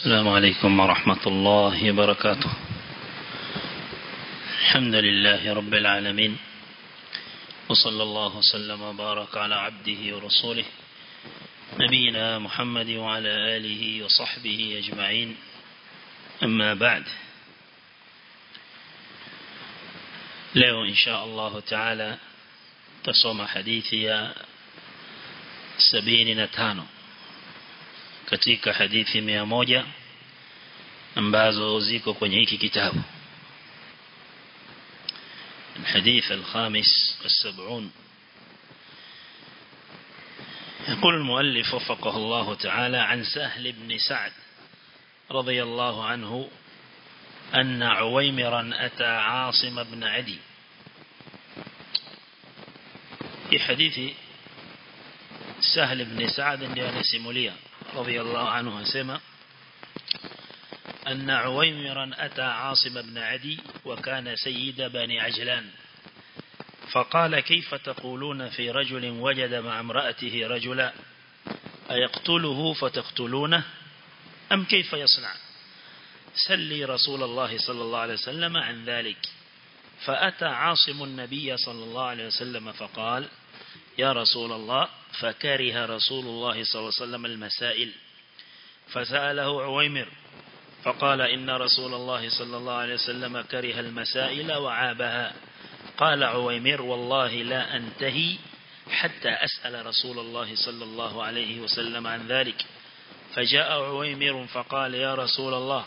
السلام عليكم ورحمة الله وبركاته. الحمد لله رب العالمين. وصلى الله وسلم وبارك على عبده ورسوله نبينا محمد وعلى آله وصحبه أجمعين. أما بعد. leo insha Allah taala tasoma hadithi ya 75 katika hadithi 100 ambazo ziko kwenye hiki kitabu. الحديث الخامس والسبعون يقول المؤلف وفقه الله تعالى عن سهل بن سعد رضي الله عنه أن عويمرا أتى عاصم بن عدي في حديث سهل بن سعد لأن سموليا رضي الله عنه سمى أن عويمرا أتى عاصم بن عدي وكان سيد بني عجلان. فقال كيف تقولون في رجل وجد مع امرأته رجلا؟ أيقتله فتقتلونه؟ أم كيف يصنع؟ سلي رسول الله صلى الله عليه وسلم عن ذلك. فأتى عاصم النبي صلى الله عليه وسلم فقال يا رسول الله فكره رسول الله صلى الله عليه وسلم المسائل. فسأله عويمر فقال إن رسول الله صلى الله عليه وسلم كره المسائل وعابها. قال عويمر والله لا أنتهي حتى أسأل رسول الله صلى الله عليه وسلم عن ذلك. فجاء عويمر فقال يا رسول الله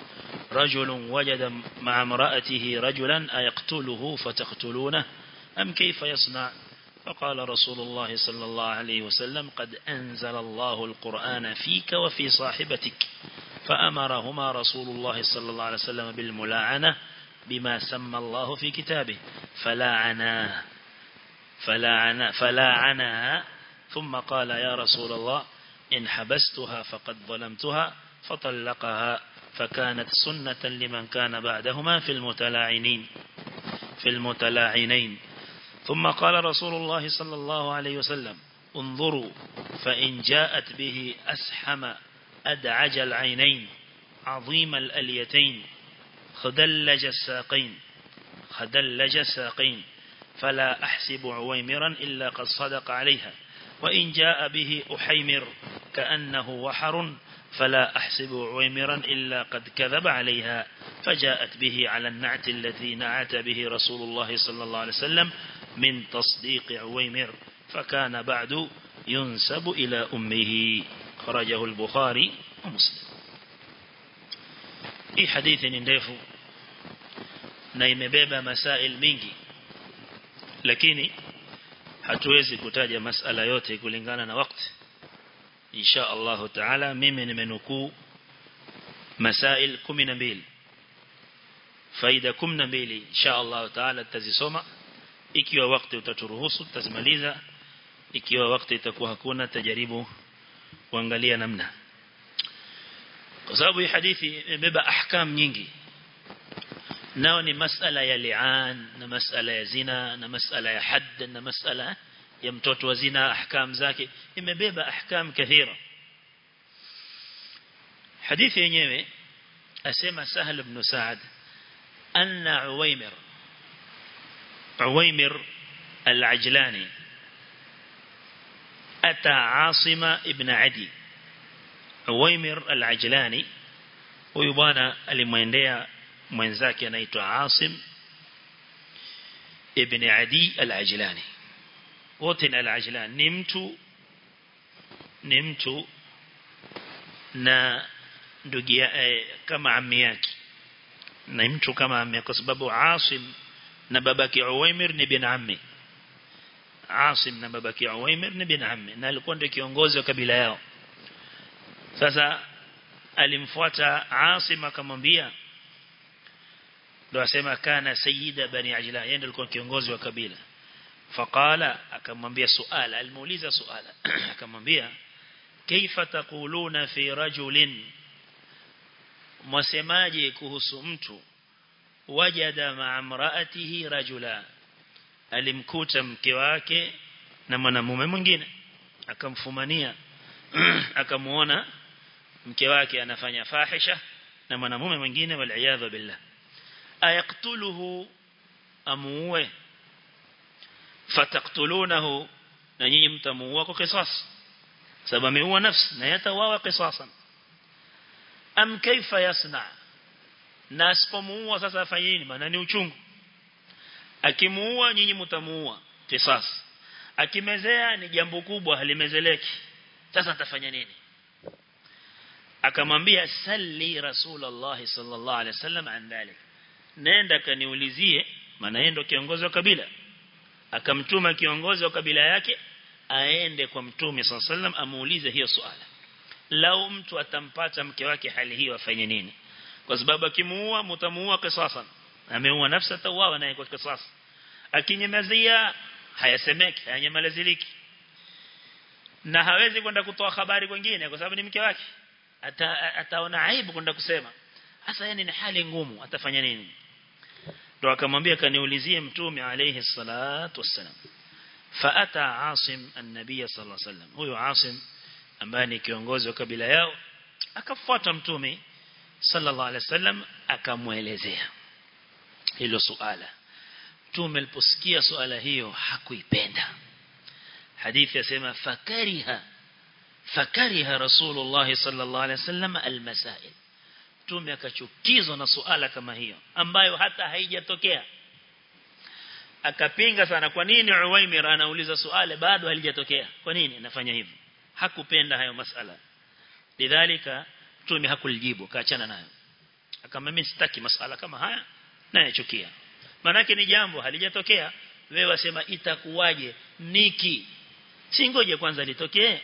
رجل وجد مع امرأته رجلا أيقتله فتقتلونه؟ أم كيف يصنع؟ فقال رسول الله صلى الله عليه وسلم قد أنزل الله القرآن فيك وفي صاحبتك. فأمرهما رسول الله صلى الله عليه وسلم بالملاعنة بما سمى الله في كتابه. فلاعنا فلاعنا فلاعنها ثم قال يا رسول الله إن حبستها فقد ظلمتها فطلقها فكانت سنة لمن كان بعدهما في المتلاعنين في المتلاعنين. ثم قال رسول الله صلى الله عليه وسلم انظروا فإن جاءت به أسحم أدعج العينين عظيم الأليتين خدلج الساقين خدلج الساقين فلا أحسب عويمرا إلا قد صدق عليها. وإن جاء به أحيمر كأنه وحر فلا أحسب عويمرا إلا قد كذب عليها. فجاءت به على النعت الذي نعت به رسول الله صلى الله عليه وسلم من تصديق عويمر فكان بعد ينسب إلى أمه خرجه البخاري ومسلم hii hadithi ni ndefu na imebeba masail mingi lakini hatuwezi kutaja masala yote kulingana na wakati insha Allah taala mimi nimenukuu masail 12 faida 12 insha Allah taala tutazisoma ikiwa wakati utaturuhusu tutazimaliza ikiwa wakati itakuwa hakuna tajaribu kuangalia namna. Kwa sababu hii hadithi imebeba ahkam nyingi. Nao ni masala ya li'an na masala ya zina na masala ya hadd na masala ya mtoto wa zina ahkam zake. Imebeba ahkam kathira. Hadithi yenyewe asema Sahal ibn Sa'ad anna Uwaymir عويمر العجلاني. أتى عاصمة ابن عدي. عويمر العجلاني. ويبانا اللي مندية من ذاك نيت عاصم ابن عدي العجلاني. وطن العجلان. نمت نمت نا دقيا آه، كما عمياك نمت كما عمياك سبب عاصم na babake Uwaimir ni bin ammi. Asim na babaki uwaimir ni bin ammi. Na alikuwa ndio kiongozi wa kabila yao. Sasa alimfuata Asim akamwambia ndo asema kana sayyida bani ajla. Yeye ndio alikuwa kiongozi wa kabila. Faqala akamwambia suala alimuuliza suala akamwambia kaifa taquluna fi rajulin? Mwasemaje kuhusu mtu وجد مع امرأته رجلا. ألمكوت مكواك نمنا ممنجين أكم فمانية أكم وأنا مكواك أنا فاني فاحشة نمنا ممنجين والعياذ بالله أيقتله أموه فتقتلونه نجيم تموه قصاص سبب هو نفس نيتواه قصاصا أم كيف يصنع na asipomuua sasa afanye nini maana ni uchungu. Akimuua nyinyi mtamuua kisas akimezea ni jambo kubwa halimezeleki. Sasa atafanya nini? Akamwambia salli rasulullah sallallahu alaihi wasallam an dhalik. Nenda kaniulizie maana yeye ndo kiongozi wa kabila. Akamtuma kiongozi wa kabila yake aende kwa mtume sallallahu alaihi wasallam amuulize hiyo swala. Lau mtu atampata mke wake hali hiyo afanye nini kwa sababu akimuua mtamuua kisasan ameua nafsi atauawa naye kwa kisas akinyamazia hayasemeki hayanyamaliziki na hawezi kwenda kutoa habari kwingine kwa sababu ni mke wake. Ata, ataona aibu kwenda kusema hasa yani ni hali ngumu atafanya nini? Ndo akamwambia kaniulizie mtume alayhi salatu wassalam. Faata asim an-nabiy sallallahu alayhi wasallam. Huyo asim ambaye ni kiongozi wa kabila yao akafuata mtume sallallahu alaihi wasallam akamuelezea hilo suala. Mtume aliposikia suala hiyo hakuipenda. Hadithi yasema fakariha fakariha rasulullah sallallahu alaihi wasallam almasail. Mtume akachukizwa na suala kama hiyo ambayo hata haijatokea. Akapinga sana kwa nini Uwaimir anauliza suala bado halijatokea? Kwa nini anafanya hivyo? Hakupenda hayo masala. Lidhalika mtume hakulijibu kaachana nayo. Akamwambia mimi sitaki masala kama haya naye chukia manake ni jambo halijatokea. Wewe wasema itakuwaje niki? Si ngoje kwanza litokee?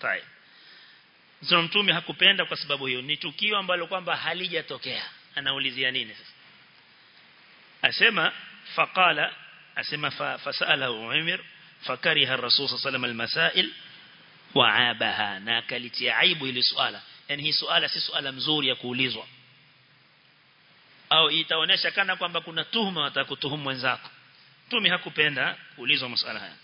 Tai Sio mtume hakupenda kwa sababu hiyo. Ni tukio ambalo kwamba halijatokea. Anaulizia nini sasa? Asema faqala asema fa, fasalahu Umar fakariha ar-rasul sallallahu almasail wa wa'abaha na kalitia aibu ile swala yani hii suala si swala mzuri ya kuulizwa. Au itaonesha kana kwamba kuna tuhuma watakutuhumu wenzako tumi hakupenda kuulizwa masuala haya.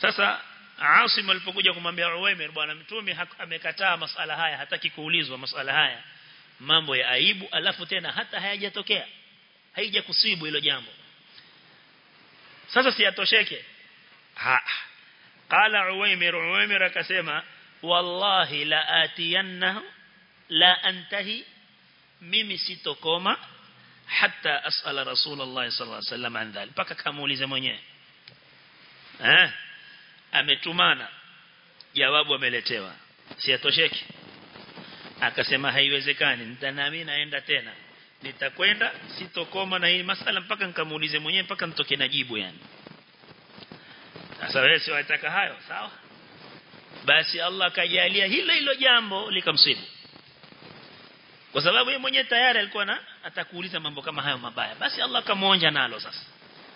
Sasa Asim alipokuja kumwambia Uwaimir bwana mtume amekataa masuala haya hataki kuulizwa masuala haya. Mambo ya aibu alafu tena hata hayajatokea. Haija kusibu hilo jambo. Sasa siatosheke ha. Qala Uwaimir Uwaimir akasema wallahi la atiyanna la antahi mimi sitokoma hata asala rasulullah sallallahu alaihi wasallam an dhalik. Paka kamuulize mwenyewe. Eh? Ametumana. Jawabu ameletewa. Siatosheki akasema haiwezekani. Nitanami naenda tena. Nitakwenda sitokoma na hii masala. Mpaka nikamuulize mwenyewe mpaka nitoke na jibu yani. Sasa wewe si hayo sawa basi Allah akajalia hilo hilo jambo likamsibu. Kwa sababu yeye mwenyewe tayari alikuwa na atakuuliza mambo kama hayo mabaya. Basi Allah kamuonja nalo sasa.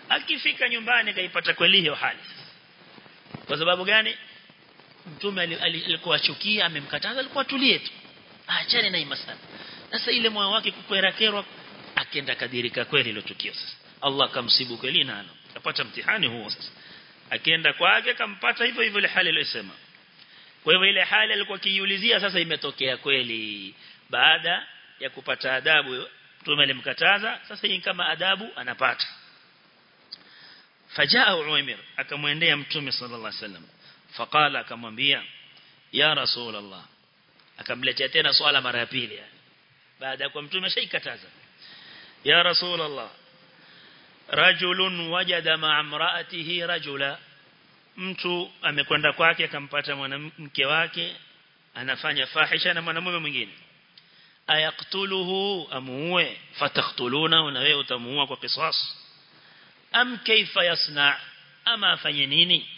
Akifika nyumbani kaipata kweli hiyo hali. Kwa sababu gani? Mtume alikuwa chukia amemkataza alikuwa tulie tu. Aachane na imasana sasa ile moyo wake kukwerakerwa akenda kadirika kweli ile tukio sasa. Allah kamsibu kweli nalo. Kapata mtihani huo sasa. Akienda kwake kampata hivyo hivyo ile hali aliyosema kwa hivyo ile hali alikuwa kiiulizia sasa imetokea kweli. Baada ya kupata adabu mtume alimkataza sasa hii kama adabu anapata. Fajaa Umair akamwendea mtume sallallahu alaihi wasallam. Faqala akamwambia ya rasulullah. Akamletea tena swala mara ya pili. Baada ya kwa mtume shaikataza ya rasulullah rajulun wajada ma'a imra'atihi rajula mtu amekwenda kwake akampata mwanamke wake anafanya fahisha na mwanamume mwingine. Ayaktuluhu amuue. Fataktuluna na wewe utamuua kwa kisas am kaifa yasna? Ama afanye nini?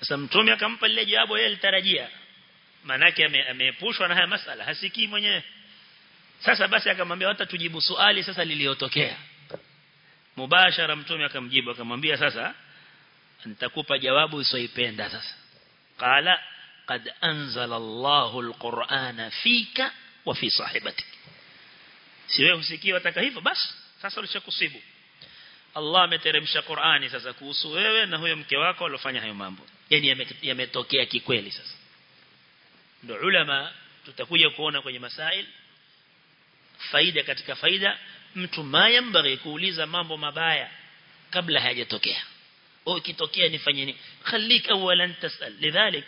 Sasa mtume akampa lile jawabu yeye alitarajia. Manake ameepushwa na haya masala hasikii mwenyewe. Sasa basi akamwambia hata tujibu swali sasa liliotokea mubashara mtume akamjibu akamwambia sasa nitakupa jawabu usioipenda sasa. Qala qad anzala Allahu alqur'ana fika wa fi sahibatik. Si wewe usikie wataka hivyo? Basi sasa ulishakusibu. Allah ameteremsha Qur'ani sasa kuhusu wewe na huyo mke wako alofanya hayo mambo. Yani yametokea kikweli sasa. Ndio ulama tutakuja kuona kwenye masail faida katika faida mtu mayambari kuuliza mambo mabaya kabla hayajatokea au ikitokea nifanye nini khalik awalan tasal. Lidhalik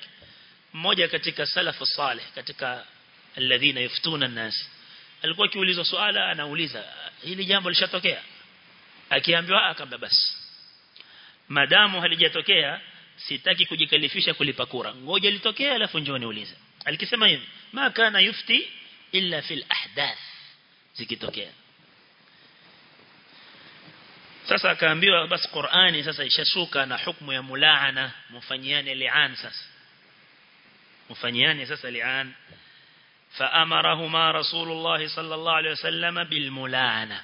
mmoja katika salafu salih katika alladhina yaftuna an-nas. Alikuwa akiulizwa swala anauliza hili jambo lishatokea? Akiambiwa akamba basi. Madamu halijatokea sitaki kujikalifisha kulipa kura. Ngoja litokea alafu njoo niulize. Alikisema hivi ma kana yufti illa fil ahdath. Zikitokea sasa akaambiwa basi Qur'ani sasa ishashuka na hukumu ya mulaana mfanyiane li'an sasa mfanyiane sasa li'an فأمرهما رسول الله صلى الله عليه وسلم بالملعنة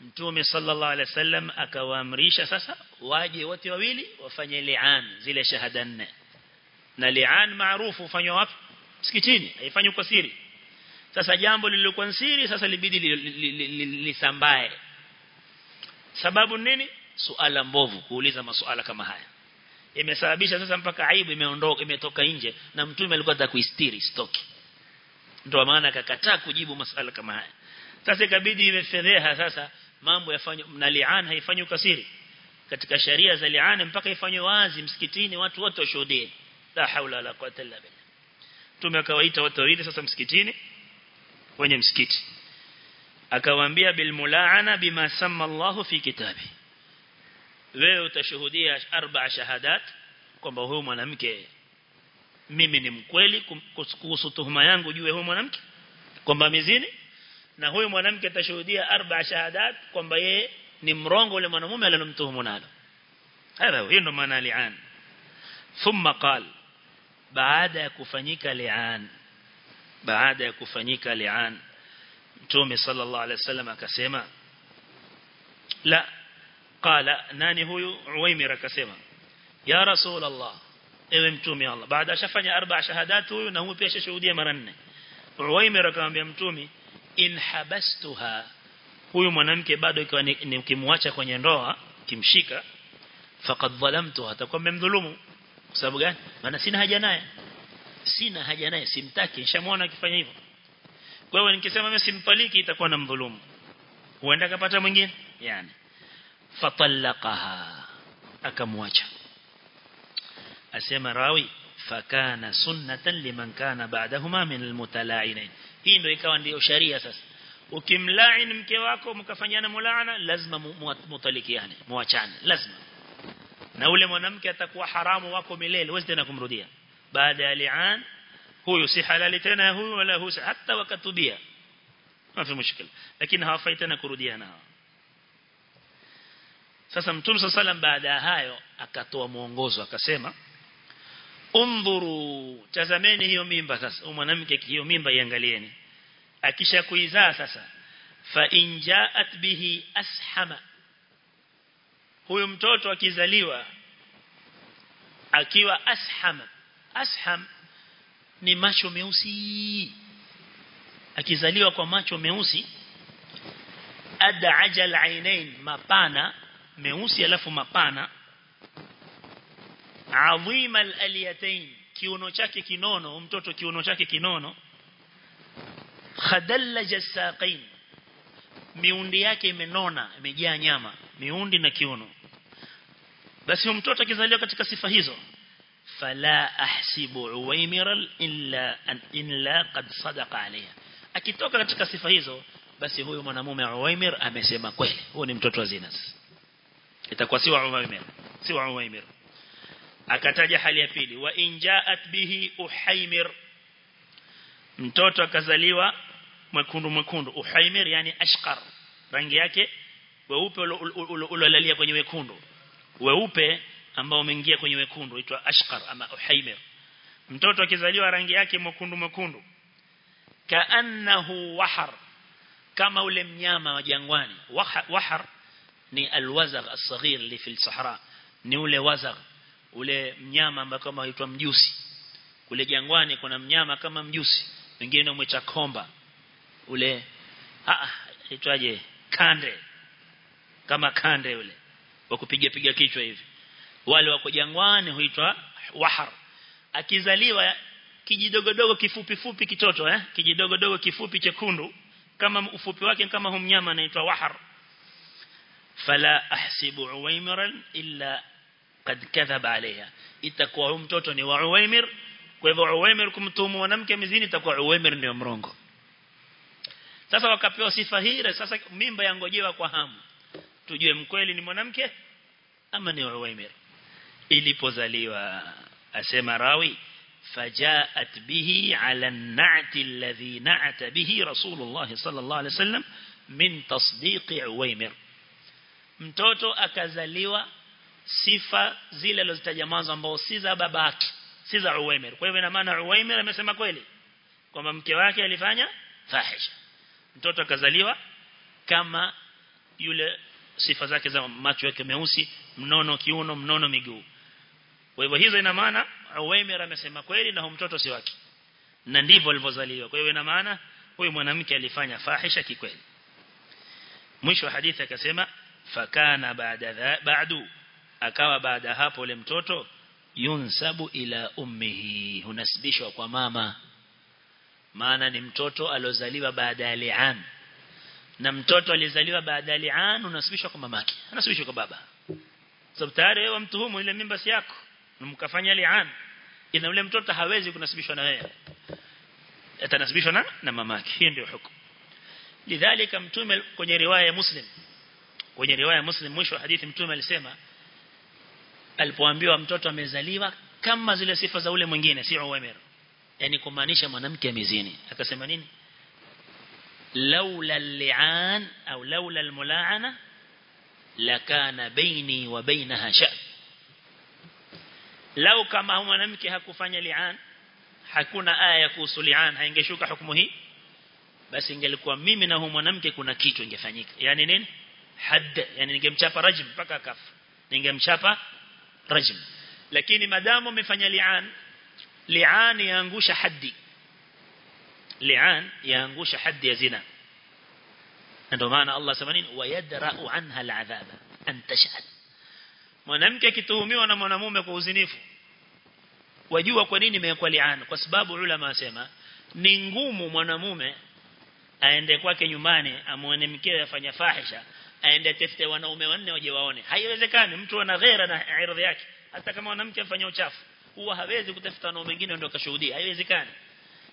mtume sallallahu alaihi wasallam akawaamrisha sasa waje wote wawili wafanye li'an zile shahada nne na li'an maarufu ufanywa wapi msikitini haifanywi kwa siri sasa jambo lililokuwa siri sasa libidi lisambae sababu nini? Suala mbovu kuuliza masuala kama haya. Imesababisha sasa mpaka aibu imeondoka imetoka nje na mtume alikuwa anataka kuistiri stoki. Ndio maana akakataa kujibu masuala kama haya. Sasa ikabidi iwe fedheha sasa mambo yafanywe na li'an haifanywi kasiri. Katika sharia za li'an mpaka ifanywe wazi msikitini watu wote washuhudie. La haula wala quwwata illa billah. Tumekawaita watu wawili sasa msikitini kwenye msikiti akawaambia bil mulaana bima samma Allah fi kitabi. Wewe utashuhudia arba shahadat kwamba huyu mwanamke mimi ni mkweli kuhusu tuhuma yangu juu ya huyu mwanamke kwamba amezini na huyu mwanamke atashuhudia arba shahadat kwamba yeye ni mrongo ule mwanamume aliyomtuhumu nalo. Hapo hiyo ndo maana li'an. Thumma qal baada ya kufanyika li'an baada ya kufanyika li'an mtume sallallahu alaihi wasallam akasema la qala nani huyu? Uwaimir akasema ya rasul allah ewe mtume Allah baada ashafanya arba shahadat huyu na huyu pia ashashuhudia mara nne. Uwaimir akamwambia mtume in habastuha huyu mwanamke bado ikiwa nikimwacha kwenye ndoa kimshika faqad dhalamtu atakuwa mmemdhulumu. Kwa sababu gani? Maana sina haja naye. Sina haja naye simtaki nishamwona akifanya hivyo kwa hiyo nikisema mimi simpaliki itakuwa na mdhulumu huenda kapata mwingine yani fatallaqaha akamwacha asema rawi fakana sunnatan liman kana ba'dahuma min almutala'inain hii ndio ikawa ndio sharia sasa ukimlain mke wako mkafanyana mulaana lazima mutalikiane muachane lazima na ule mwanamke atakuwa haramu wako milele huwezi tena kumrudia baada ya li'an huyu si halali tena huyu wala huyu hata wakatubia hafi mushkila lakini hawafai tena kurudiana sasa mtume sallam baada ya hayo akatoa mwongozo akasema undhuru tazameni hiyo mimba sasa mwanamke hiyo mimba iangalieni. Akisha kuizaa sasa fa injaat bihi ashama. Huyu mtoto akizaliwa akiwa ashama asham ni macho meusi. Akizaliwa kwa macho meusi ad'aja al-ainain mapana meusi alafu mapana. Adhima al-aliyatain kiuno chake kinono mtoto kiuno chake kinono. Khadallaja as-saqain miundi yake imenona imejaa nyama miundi na kiuno. Basi mtoto akizaliwa katika sifa hizo fala ahsibu uwaimiral illa an illa qad sadaqa alayha akitoka katika sifa hizo basi huyu mwanamume Uwaimir amesema kweli huyu ni mtoto wa zina itakuwa si wa Uwaimir si wa Uwaimir akataja hali ya pili wa injaat bihi uhaimir mtoto akazaliwa mwekundu mwekundu uhaimir yani ashqar rangi yake weupe ulolalia kwenye wekundu weupe ambao umeingia kwenye wekundu huitwa ashqar ama uhaimir mtoto akizaliwa rangi yake mwekundu mwekundu. Kaannahu wahar kama ule mnyama wa jangwani. Wahar ni alwazagh as-saghir li fil sahara. Ni ule wazagh ule mnyama ambao kama huitwa mjusi. Kule jangwani kuna mnyama kama mjusi wengine umwita komba. Ule ah itwaje kande kama kande ule wa kupiga piga kichwa hivi wale wako jangwani huitwa wahar. Akizaliwa kijidogodogo kifupi fupi kitoto eh? Kijidogodogo kifupi chekundu kama ufupi wake kama humnyama anaitwa wahar. Fala ahsibu uwaimiran illa qad kadhaba alayha. Itakuwa huyo mtoto ni wa uwaimir. Kwa hivyo uwaimir kumtumu mwanamke mizini itakuwa uwaimir ndio mrongo. Sasa wakapewa sifa hii sasa mimba yangojewa kwa hamu. Tujue mkweli ni mwanamke ama ni uwaymir ilipozaliwa asema rawi فجاءت به على النعت الذي نعت به رسول الله صلى الله عليه وسلم من تصديق عويمر mtoto akazaliwa sifa zile alizozitaja mwanzo ambao si za babake si za Uwaimer kwa hivyo ina maana Uwaimer amesema kweli kwamba mke wake alifanya fahisha mtoto akazaliwa kama yule sifa zake za macho yake meusi mnono kiuno mnono miguu kwa hivyo hizo ina maana Uwemer amesema kweli na mtoto si wake. Na ndivyo alivyozaliwa. Kwa hivyo ina maana huyu mwanamke alifanya fahisha kikweli. Mwisho wa hadithi akasema fakana baada baadu akawa baada hapo ule mtoto yunsabu ila ummihi. Hunasibishwa kwa mama. Maana ni mtoto alozaliwa baada ya li'an. Na mtoto alizaliwa baada ya li'an unasibishwa kwa mamake. Anasibishwa kwa baba. Sababu tayari wewe mtuhumu ile mimba si yako mkafanya li'an ina yule mtoto hawezi kunasibishwa na yeye. Atanasibishwa na na mamake. Hiyo ndio hukumu. Lidhalika mtume kwenye riwaya ya muslim kwenye riwaya muslim mwisho wa hadithi mtume alisema alipoambiwa mtoto amezaliwa kama zile sifa za ule mwingine si Umar. Yani kumaanisha mwanamke amezini. Akasema nini? Laula al-li'an au laula al-mula'ana lakana baini wa bainaha sha lau kama mwanamke hakufanya li'an hakuna aya ya kuhusu li'an haingeshuka hukumu hii basi ingelikuwa mimi na huyo mwanamke kuna kitu ingefanyika yani nini hadd yani ningemchapa rajm mpaka akafa ningemchapa rajm lakini madamu umefanya li'an li'an yaangusha haddi li'an yaangusha haddi ya zina ndio maana Allah sema nini wayadra'u anha al'adhaba an tashhad mwanamke akituhumiwa na mwanamume kwa uzinifu wajua kwa nini imekuwa li'an kwa sababu ulama wasema ni ngumu mwanamume aende kwake nyumbani amuone mkewe afanya fahisha aende tafute wanaume wanne waje waone. Haiwezekani mtu ana ghera na ardhi yake. Hata kama mwanamke afanya uchafu huwa hawezi kutafuta wanaume wengine ndio kashuhudia haiwezekani.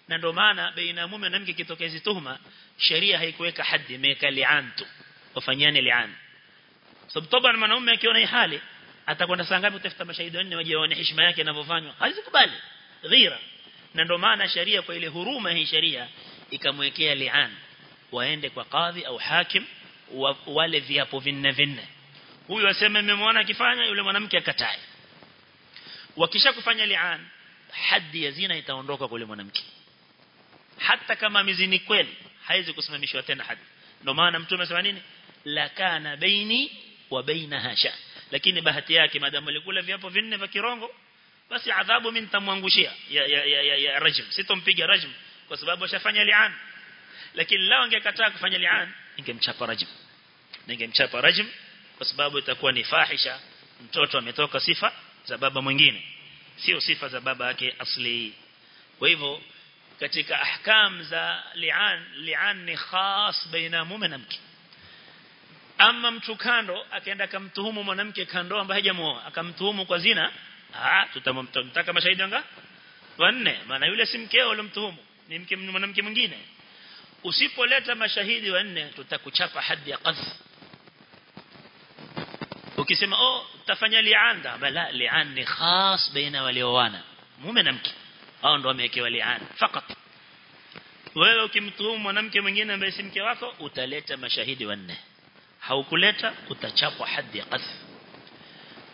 Na ndio maana baina ya mume na mke kitokezi tuhuma sheria haikuweka haddi imeweka li'an tu wafanyane li'an sababu toba mwanaume akiona hii hali atakwenda saa ngapi kutafuta mashahidi wanne waje waone heshima yake inavyofanywa hazikubali ghira. Na ndio maana sharia kwa ile huruma hii sharia ikamwekea li'an. Waende kwa kadhi au hakim wa, wale viapo vinne vinne. Huyu aseme nimemwona akifanya yule mwanamke akatae. Wakisha li'an haddi ya zina itaondoka kwa yule mwanamke. Hata kama mizini kweli haizi kusimamishwa tena haddi ndio maana mtume amesema nini? La kana baini wa bainaha sha lakini bahati yake madamu alikula viapo vinne vya kirongo basi adhabu mimi nitamwangushia ya, ya, ya, ya, ya rajm sitompiga rajm kwa sababu ashafanya li'an. Lakini lao angekataa kufanya li'an ningemchapa rajm ningemchapa rajm kwa sababu itakuwa ni fahisha. Mtoto ametoka sifa za baba mwingine sio sifa za baba yake asli. Kwa hivyo katika ahkam za li'an li'an ni khas baina mume na mke ama mtu kando akaenda akamtuhumu mwanamke kando ambaye hajamuoa. Akamtuhumu kwa zina. Ah tutamtaka mashahidi wanga? Wanne. Maana yule si mkeo alomtuhumu ni mke mwanamke mwingine. Usipoleta mashahidi wanne tutakuchapa hadi ya qadh ukisema oh tafanya li'anda. Bala li'an ni khas baina walioana. Mume na mke. Hao ndio wamewekewa li'an. Fakat wewe ukimtuhumu mwanamke mwingine ambaye si mke wako utaleta mashahidi wanne haukuleta utachapwa hadhi ya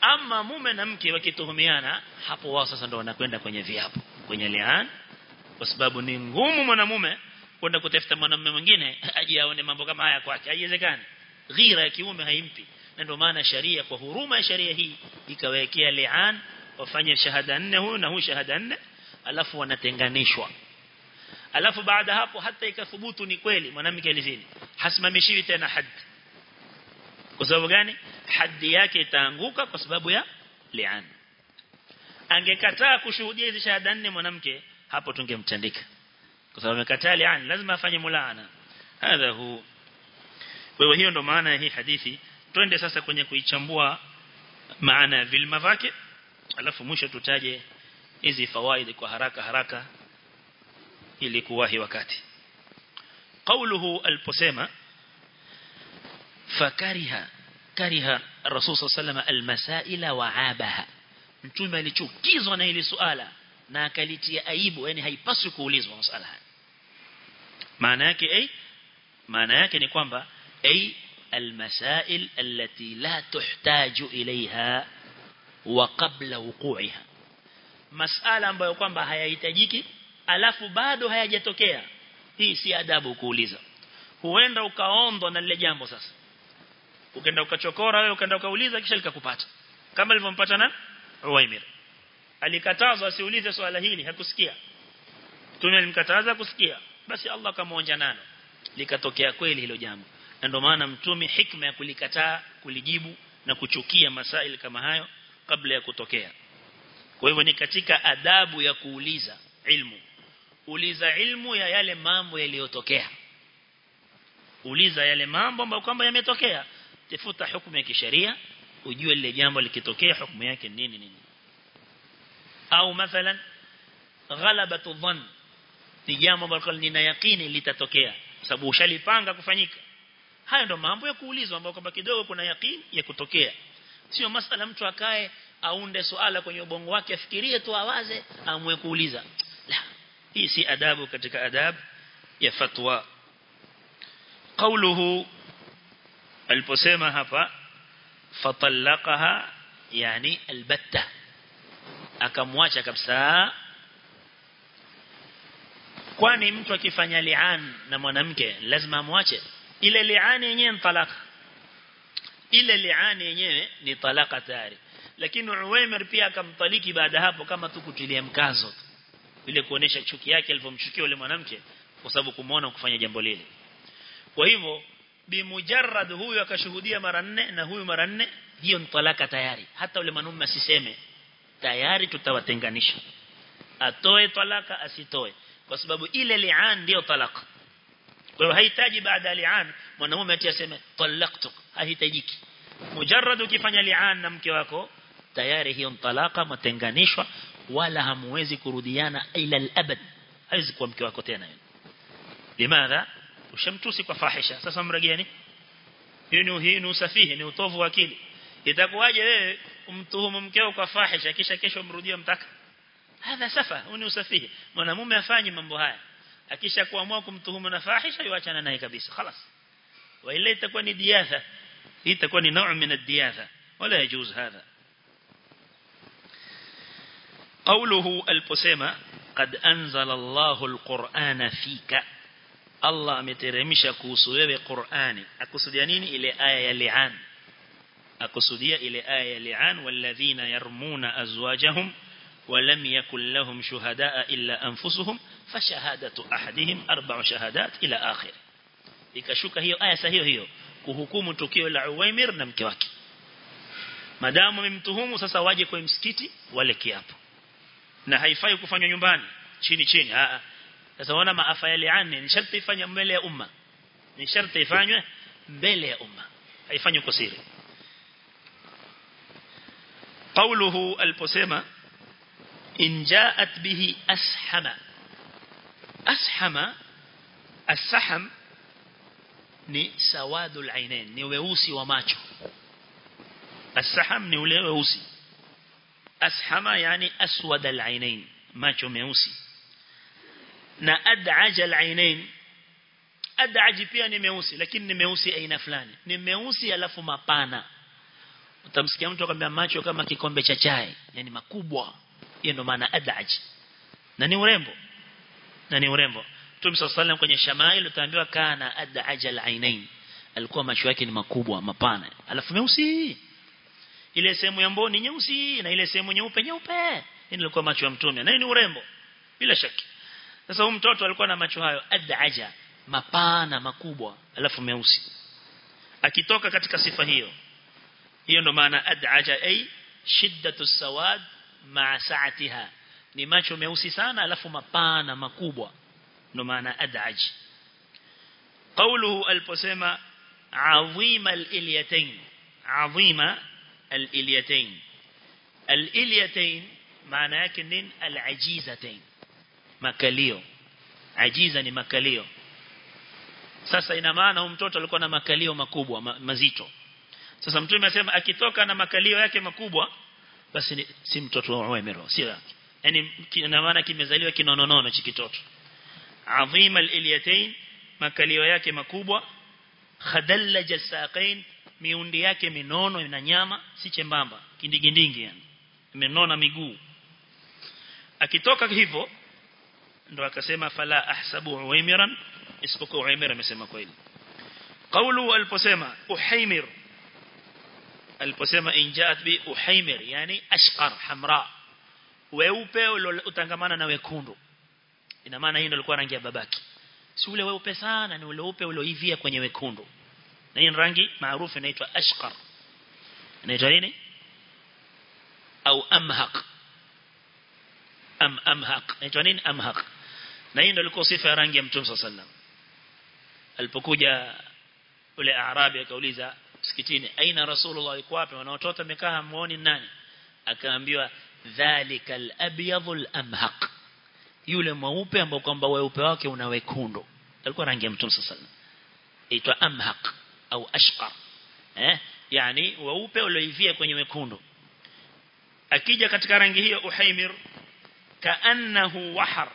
ama mume na mke wakituhumiana hapo wao sasa ndio wanakwenda kwenye viapo kwenye li'an kwa sababu ni ngumu mwanamume kwenda kutafuta mwanamume mwingine aje aone mambo kama haya kwake. Haiwezekani. Ghira ya kiume haimpi. Na ndio maana sharia kwa huruma ya sharia hii ikawekea li'an wafanye shahada nne huyu na huyu shahada nne alafu wanatenganishwa. Alafu baada hapo hata ikathubutu ni kweli mwanamke alizini hasimamishiwi tena haddi kwa sababu gani haddi yake itaanguka kwa sababu ya li'an angekataa kushuhudia hizi shahada nne mwanamke hapo tungemtandika kwa sababu amekataa li'an lazima afanye mulaana hadha hu kwa hiyo ndo maana ya hii hadithi twende sasa kwenye kuichambua maana ya vilma vake alafu mwisho tutaje hizi fawaidi kwa haraka haraka ili kuwahi wakati قوله البسيمة fakariha kariha rasul sallallahu almasaila wa abaha. Mtume alichukizwa na ile suala na akalitia aibu yani haipaswi kuulizwa masuala haya. Maana yake eh maana yake ni kwamba ay almasail allati la tuhtaju ilaiha wa qabla wuqu'iha. Masala ambayo kwamba hayahitajiki alafu bado hayajatokea. Hii si adabu kuuliza. Huenda ukaondwa na lile jambo sasa ukaenda ukachokora wewe ukaenda ukauliza kisha likakupata. Kama ilivyompata na Uwaimir alikatazwa asiulize swala hili hakusikia. Tume alimkataza kusikia. Basi Allah kamuonja nalo. Likatokea kweli hilo jambo. Na ndio maana mtume hikma ya kulikataa kulijibu na kuchukia masaili kama hayo kabla ya kutokea. Kwa hivyo ni katika adabu ya kuuliza ilmu. Uliza ilmu ya yale mambo yaliyotokea. Uliza yale mambo ambayo kwamba yametokea tafuta hukumu ya kisheria ujue lile jambo likitokea hukumu yake nini nini. Au mathalan ghalabatu dhann ni jambo ambalo nina yakini litatokea sababu ushalipanga kufanyika. Haya ndo mambo ya kuulizwa ambayo kwamba kidogo kuna yakini ya kutokea. Sio masala mtu akae aunde swala kwenye ubongo wake afikirie tu awaze amwe kuuliza. La hii si adabu katika adabu ya fatwa. Qawluhu aliposema hapa fatallaqaha yani albatta. Akamwacha kabisa. Kwani mtu akifanya li'an na mwanamke lazima amwache? Ile li'ani yenyewe ni talaka ile li'ani yenyewe ni talaka tayari. Lakini Uwaimer pia akamtaliki baada hapo kama tu kutilia mkazo. Ile kuonesha chuki yake alivomchukia yule mwanamke kwa sababu kumuona kufanya jambo lile. Kwa hivyo bimujarrad huyu akashuhudia mara nne na huyu mara nne hiyo ni talaka tayari. Hata yule mwanamume asiseme tayari tutawatenganisha. Atoe talaka asitoe. Kwa sababu ile li'an ndio talaka. Kwa hiyo haihitaji baada ya li'an mwanamume ati aseme talaqtuk hahitajiki mujarrad ukifanya li'an na mke wako tayari hiyo talaka mtenganishwa wala hamwezi kurudiana ila al-abad. Haizi kuwa mke wako tena limadha ushamtusi kwa fahisha sasa mregeeni hii ni hii ni usafihi ni utovu wa akili itakuwaje wewe umtuhumu mkeo kwa fahisha kisha kesho mrudie mtaka hadha safa huu ni usafihi mwanamume afanye mambo haya akisha kuamua kumtuhumu na fahisha yuachana naye kabisa خلاص وإلا itakuwa ni diatha hii itakuwa ni نوع من الدياثة ولا يجوز هذا قوله البسيمة قد أنزل الله القرآن فيك Allah ameteremsha kuhusu wewe Qur'ani akusudia nini ile aya ya li'an akusudia ile aya ya li'an walladhina yarmuna azwajahum ولم يكن لهم شهداء إلا أنفسهم فشهادة أحدهم أربع شهادات إلى آخر ikashuka hiyo aya sahiyo hiyo kuhukumu tukio la Uwaimir na mke wake madamu amemtuhumu sasa waje kwa msikiti wale kiapo na haifai kufanywa nyumbani chini chini a sasa wana maafa ya liani ni sharti ifanywe mbele ya umma ni sharti ifanywe mbele ya umma haifanywi kwa siri قوله البسيمة إن جاءت به أسحم أسحم السحم ni sawadul ainain ni weusi wa macho asaham ni ule weusi ashama yani aswad al ainain macho meusi na ad'aj al ainain ad'aj pia ni meusi lakini ni meusi aina fulani. Ni meusi alafu mapana. Utamsikia mtu akambia macho kama kikombe cha chai yani makubwa. Hiyo ndo maana ad'aj. Na ni urembo. Na ni urembo. Mtume sallallahu kwenye shamail utaambiwa kana ad'aj al-ainain alikuwa macho yake ni makubwa mapana. Alafu meusi. Ile sehemu ya mboni nyeusi na ile sehemu nyeupe nyeupe. Ndio ilikuwa macho ya mtume. Na ni urembo. Bila shaki sasa huyu mtoto alikuwa na macho hayo ad'aja mapana makubwa alafu meusi akitoka katika sifa hiyo hiyo ndo maana ad'aja ay shiddatu sawad ma'a sa'atiha ni macho meusi sana alafu mapana makubwa ndo maana adaj قوله aliposema عظيم الإليتين عظيم الإليتين الإليتين معنى yake nini العجيزتين makalio. Ajiza ni makalio. Sasa ina maana huyu mtoto alikuwa na makalio makubwa ma, mazito. Sasa mtume amesema akitoka na makalio yake makubwa basi ni, si mtoto wa Umero sio yake. Yani ina maana kimezaliwa kinononono chi kitoto. Adhima al-ilyatain makalio yake makubwa. Khadalla as-saqain miundi yake minono na nyama si chembamba kindigindingi yani. Imenona miguu. Akitoka hivyo ndo akasema fala ahsabu uimiran isipokuwa uimir amesema kweli. Qawlu aliposema uhaimir aliposema injaat bi uhaimir yani ashqar hamra weupe utangamana na wekundu. Ina maana hii ndio ilikuwa rangi ya babaki. Si ule weupe sana ni ule upe ulioivia kwenye wekundu. Na hii rangi maarufu inaitwa ashqar. Inaitwa nini? Au amhaq. Am amhaq. Inaitwa nini? Amhaq na hii ndio ilikuwa sifa ya rangi ya mtume sallallahu alipokuja ule arabi akauliza msikitini aina rasulullah yuko wapi? Wanaototo wamekaa muone nani? Akaambiwa dhalika al-abyadul amhaq. Yule mweupe ambao kwamba weupe wake una wekundu. Alikuwa rangi ya mtume sallallahu aitwa amhaq au ashqar. Eh? Yani weupe ulioivia kwenye wekundu. Akija katika rangi hiyo uhaimir kaannahu wahar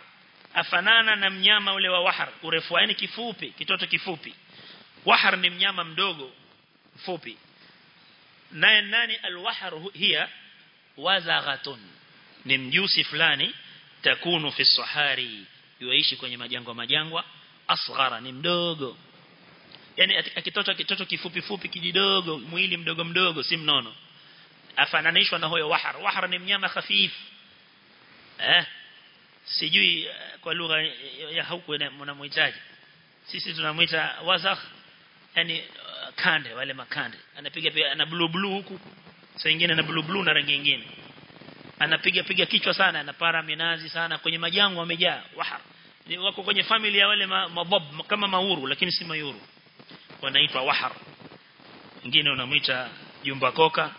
afanana na mnyama ule wa wahar. Urefu wake kifupi kitoto kifupi. Wahar ni mnyama mdogo mfupi. Naye nani alwahar hiya? Wazaghatun. Ni mjusi fulani takunu fi sahari. Yuishi kwenye majangwa majangwa asghara ni mdogo. Yani akitoto kitoto kifupi fupi kijidogo mwili mdogo mdogo si mnono. Afananishwa na huyo wahar. Wahar ni mnyama hafifu eh sijui kwa lugha ya huku mnamuitaje sisi tunamuita wazakh yani kande wale makande. Anapiga pia ana blue blue huku. Saa nyingine na blue blue na rangi nyingine. Anapiga piga kichwa sana anapara minazi sana kwenye majangwa amejaa wahar. Wako kwenye familia wale mabob ma, kama mauru lakini si mayuru. Wanaitwa wahar. Wengine wanamuita jumba koka.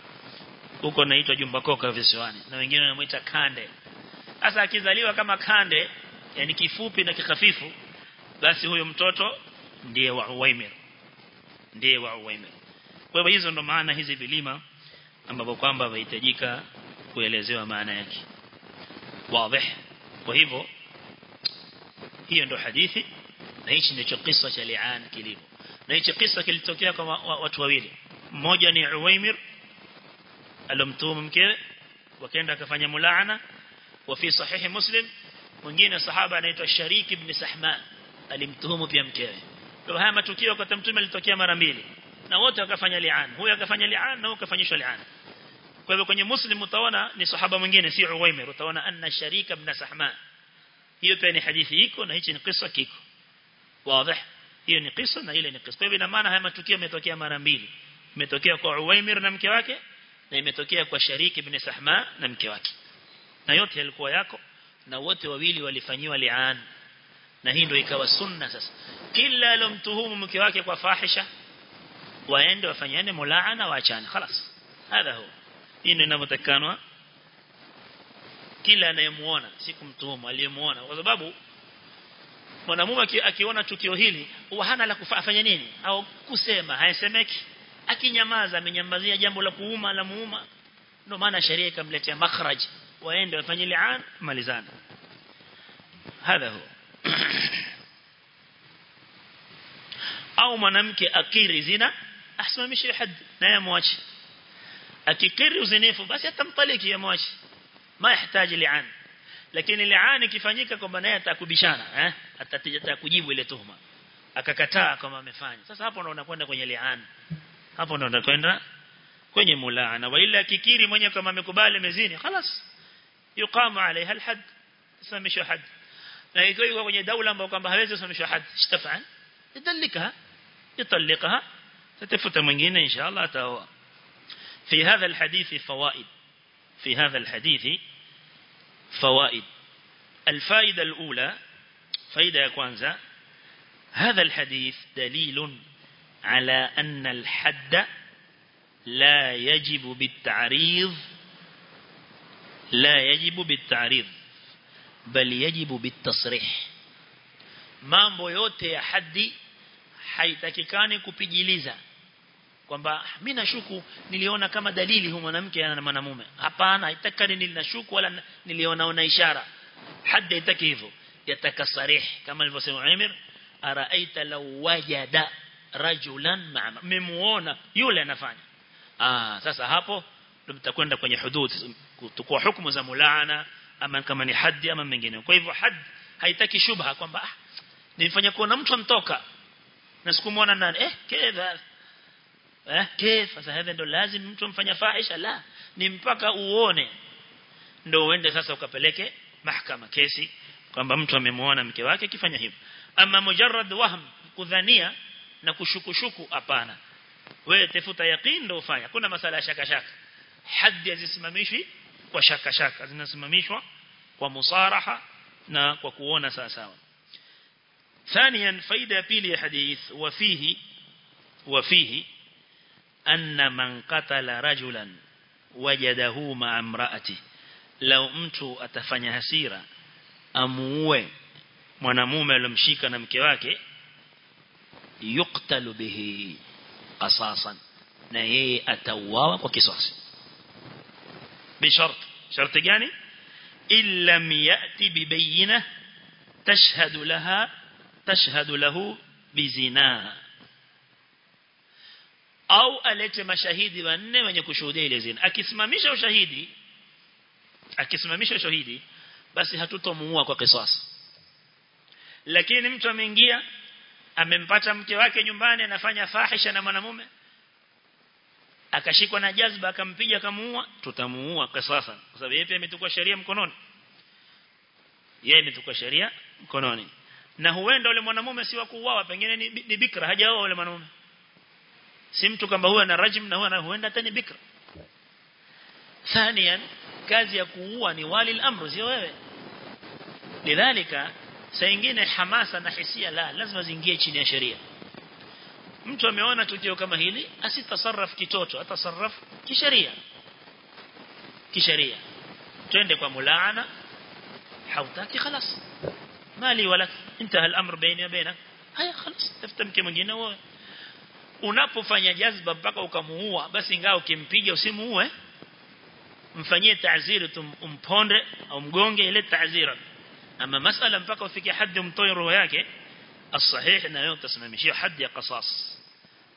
Huko naitwa jumba koka visiwani. Na wengine wanamuita kande sasa akizaliwa kama kande yani kifupi na kikafifu basi huyo mtoto ndiye wa Uwaimir. Ndiye wa Uwaimir. Kwa hivyo hizo ndo maana hizi vilima ambapo kwamba vahitajika kuelezewa maana yake. Wazi kwa hivyo hiyo ndo hadithi na hichi ndicho kisa cha li'an kilivo na hichi kisa kilitokea kwa watu wawili. Mmoja ni Uwaimir alomtuma mkewe wakaenda akafanya mulaana وفي صحيح مسلم mwingine sahaba anaitwa Sharik ibn Sahman alimtuhumu pia mkewe kwa haya matukio kwa mtume litokea mara mbili na wote wakafanya li'an huyo akafanya li'an na huyo akafanyishwa li'an kwa hivyo kwenye muslim utaona ni sahaba mwingine si Uwaimir utaona anna Sharik ibn Sahman hiyo pia ni hadithi iko na hichi ni kisa kiko wazi hiyo ni kisa na ile ni kisa kwa hivyo ina maana haya matukio yametokea mara mbili imetokea kwa Uwaimir na mke wake na imetokea kwa Sharik ibn Sahman na mke wake na yote yalikuwa yako na wote wawili walifanyiwa li'an na hii ndio ikawa sunna sasa kila alomtuhumu mke wake kwa fahisha waende wafanyane mulaana waachane خلاص هذا هو hii ndio inavyotakanwa kila anayemuona si kumtuhumu aliyemuona kwa sababu mwanamume akiona tukio hili huwa hana la kufanya nini au kusema haisemeki akinyamaza amenyamazia jambo la kuuma la muuma ndio maana sheria ikamletea makhraj waende wafanye li'an malizana hadha huwa au mwanamke akiri zina asimamishe had na yamwache akikiri uzinifu basi atamtaliki yamwache ma yahitaji li'an lakini li'an ikifanyika kwamba naye atakubishana eh atatija kujibu ile tuhuma akakataa kama amefanya sasa hapo ndo unakwenda kwenye li'an hapo ndo unakwenda kwenye mulaana wa ila kikiri mwenye kama amekubali mezini خلاص يقام عليها الحد اسمه مش حد؟ لا يقول يقول يا دولة ما وكان بهذا سمش حد؟ اشتفعا يطلقها يطلقها. ستفوت منجينا إن شاء الله. تهوى. في هذا الحديث فوائد. في هذا الحديث فوائد. الفائدة الأولى فائدة يا كوانزا هذا الحديث دليل على أن الحد لا يجب بالتعريض لا يجب بالتعريض بل يجب بالتصريح mambo yote ya haddi haitakikani kupijiliza kwamba mimi nashuku niliona kama dalili huyu mwanamke ana mwanamume hapana haitakani nilinashuku wala niliona ona ishara haddi haitaki hivyo yataka sarih kama alivyosema Umar araaita law wajada rajulan ma'a memuona yule anafanya ah sasa hapo tutakwenda kwenye hudud kutukua hukumu za mulaana ama kama ni haddi ama mengine kwa hivyo had haitaki shubha kwamba ah nilifanya kuona mtu amtoka na sikumwona nani. Eh kedha eh kif sasa hivi ndo lazim mtu mfanya fahisha la. Ni mpaka uone. Ndo uende sasa ukapeleke mahakama kesi kwamba mtu amemwona mke wake akifanya hivyo. Ama mujarrad wahm kudhania na kushukushuku hapana. Wewe tafuta yaqeen ndio ufanya kuna masala ya shaka shaka haddi hazisimamishwi kwa shaka shaka zinasimamishwa kwa musaraha na kwa kuona sawa sawa ثانيا فائده pili ya hadith وفيه وفيه أن من قتل رجلا وجده مع امرأته لو mtu atafanya hasira amuue mwanamume aliyomshika na mke wake yuktalu bihi qasasan na yeye atauawa kwa kisasi bishart sharti gani illam yati bibayina tashhadu laha tashhadu lahu bizina au alete mashahidi wanne wenye kushuhudia ile zina akisimamisha ushahidi akisimamisha ushahidi basi hatutomuua kwa kisasi lakini mtu ameingia amempata mke wake nyumbani anafanya fahisha na mwanamume akashikwa na jazba akampiga akamuua. Tutamuua kwa sasa kwa sababu yeye pia ametukua sheria mkononi. Yeye ametukua sheria mkononi. Na huenda yule mwanamume si wa kuuawa pengine ni, ni bikra hajaoa yule mwanamume. Si mtu kwamba huyu ana rajim na huwa huenda hata ni bikra. Thanian kazi ya kuua ni wali al-amr sio wewe. Lidhalika saa nyingine hamasa na hisia la lazima ziingie chini ya sheria mtu ameona tukio kama hili asitasarraf kitoto atasarraf kisheria kisheria twende kwa mulaana hautaki خلاص mali wala انتهى الامر بيني وبينك haya خلاص tafuta mke mwingine wewe unapofanya jazba mpaka ukamuua basi ingawa ukimpiga usimuue mfanyie ta'ziri umponde au mgonge ile ta'zira ama masala mpaka ufike hadi umtoe roho yake الصحيح na yeye utasimamishia hadi ya qisas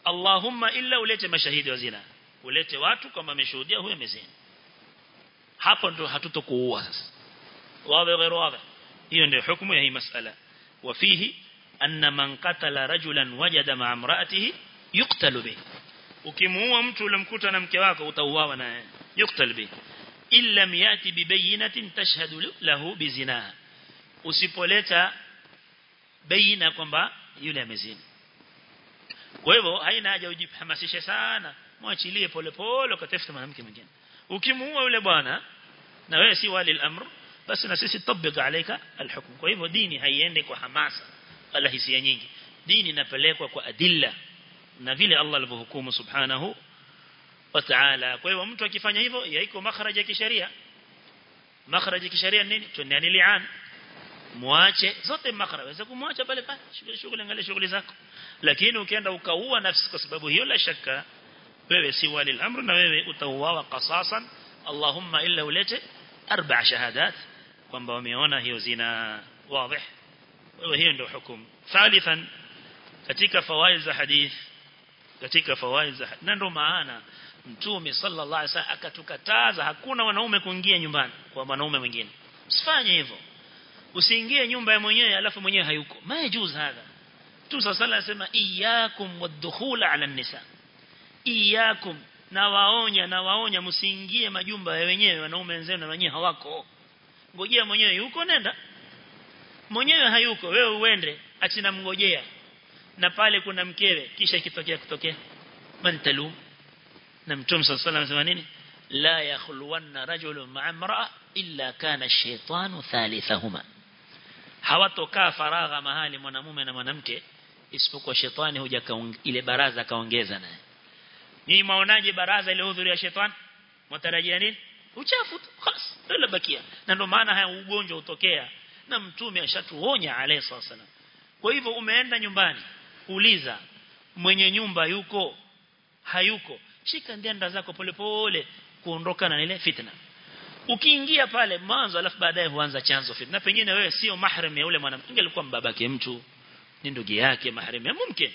Allahumma illa ulete mashahidi wa zina ulete watu kama wameshuhudia huyo mezini hapo ndo hatutokuua sasa wazi غير واضح hiyo ndio hukumu ya hii masala وفيه أن من قتل رجلا وجد مع امرأته يقتل به ukimuua mtu ulimkuta na mke wako utauawa naye yuktal bi illa yati bibayinatin tashhadu lahu bizina usipoleta baina kwamba yule amezini. Kwa hivyo haina haja ujihamasishe sana. Mwachilie polepole ukatafuta mwanamke mwingine. Ukimuua yule bwana na wewe si wali al-amr basi na sisi tabika alayka al-hukm. Kwa hivyo dini haiende kwa hamasa wala hisia nyingi. Dini inapelekwa kwa adilla na vile Allah alivyohukumu subhanahu wa ta'ala. Kwa hivyo mtu akifanya hivyo yaiko makhraj ya kisheria makhraj ya kisheria nini? Tunani li'an muache zote makhraj waweza kumwacha pale pale shughuli shughuli angalia shughuli zako lakini ukienda ukaua nafsi kwa sababu hiyo la shaka wewe si wali al-amr na wewe utauawa qasasan Allahumma illa ulete arba shahadat kwamba wameona hiyo zina wazi wewe hiyo ndio hukumu thalithan katika fawaid za hadith katika fawaid za na ndio maana mtume sallallahu alaihi wasallam akatukataza hakuna wanaume kuingia nyumbani kwa wanaume wengine usifanye hivyo usiingie nyumba ya mwenyewe alafu mwenyewe hayuko. Majuz hadha? Tu sallallahu anasema iyyakum wadkhula ala nisa. Iyyakum na waonya na waonya msiingie majumba ya wenyewe wanaume wenzenu na wenyewe hawako. Ngojea mwenyewe yuko nenda. Mwenyewe hayuko wewe uende achina mngojea na pale kuna mkewe kisha ikitokea kutokea. Mantalu na mtume sallallahu alayhi wasallam nini? La yakhluwanna rajulun ma'a imra'a illa kana ash-shaytanu thalithahuma hawatokaa faragha mahali mwanamume na mwanamke isipokuwa shetani huja ile baraza kaongeza naye ni maonaje baraza ile hudhuria shetani mwatarajia nini uchafu tu خلاص ndio bakia na ndio maana haya ugonjwa utokea na mtume ashatuonya alayhi wasallam kwa hivyo umeenda nyumbani uliza mwenye nyumba yuko hayuko shika ndenda zako polepole kuondoka na ile fitna ukiingia pale mwanzo alafu baadaye huanza chanzo fitna. Pengine wewe sio mahram ya yule mwanamke. Alikuwa mbabake mtu ni ndugu yake mahram ya mumke.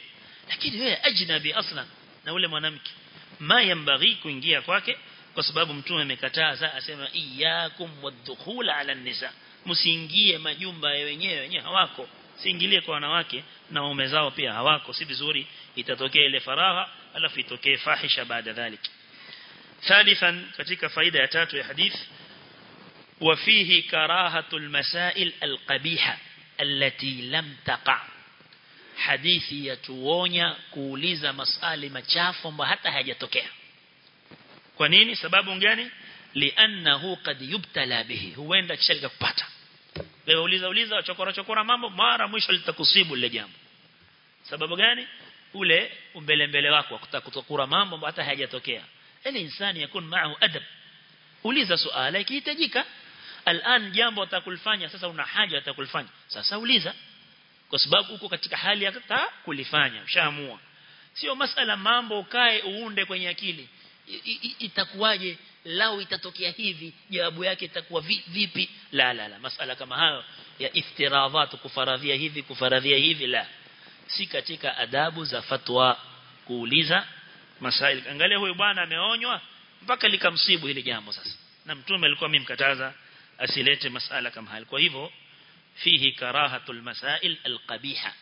Lakini wewe ajnabi aslan na ule mwanamke. Ma yambaghi kuingia kwake kwa sababu mtume amekataza asema iyakum wadkhul ala nisa. Msiingie majumba ya wenyewe wenyewe hawako. Siingilie kwa wanawake na waume zao pia hawako. Si vizuri itatokea ile faragha alafu itokee fahisha baada dhalik ثالثا katika faida ya tatu ya hadith وفيه كراهة المسائل القبيحة التي لم تقع hadithi yatuonya kuuliza maswali machafu ambayo hata hayajatokea kwa nini sababu gani li'annahu qad yubtala bihi huenda kishalika kupata wewe uliza uliza chokora chokora mambo mara mwisho litakusibu lile jambo sababu gani ule umbele mbele wako kutakura mambo ambayo hata hayajatokea ili insani yakun ma'ahu adab. Uliza swala ikihitajika al'an jambo atakulfanya sasa una haja atakulfanya sasa uliza kwa sababu uko katika hali ya kulifanya ushaamua. Sio masala mambo ukae uunde kwenye akili. Itakuwaje? Lao itatokea hivi jawabu yake itakuwa vipi? La la la masala kama hayo ya iftiradhat kufaradhia hivi kufaradhia hivi la. Si katika adabu za fatwa kuuliza masail angalia huyu bwana ameonywa mpaka likamsibu hili jambo sasa na mtume alikuwa amemkataza asilete masala kama hali kwa hivyo fihi karahatul masail alqabiha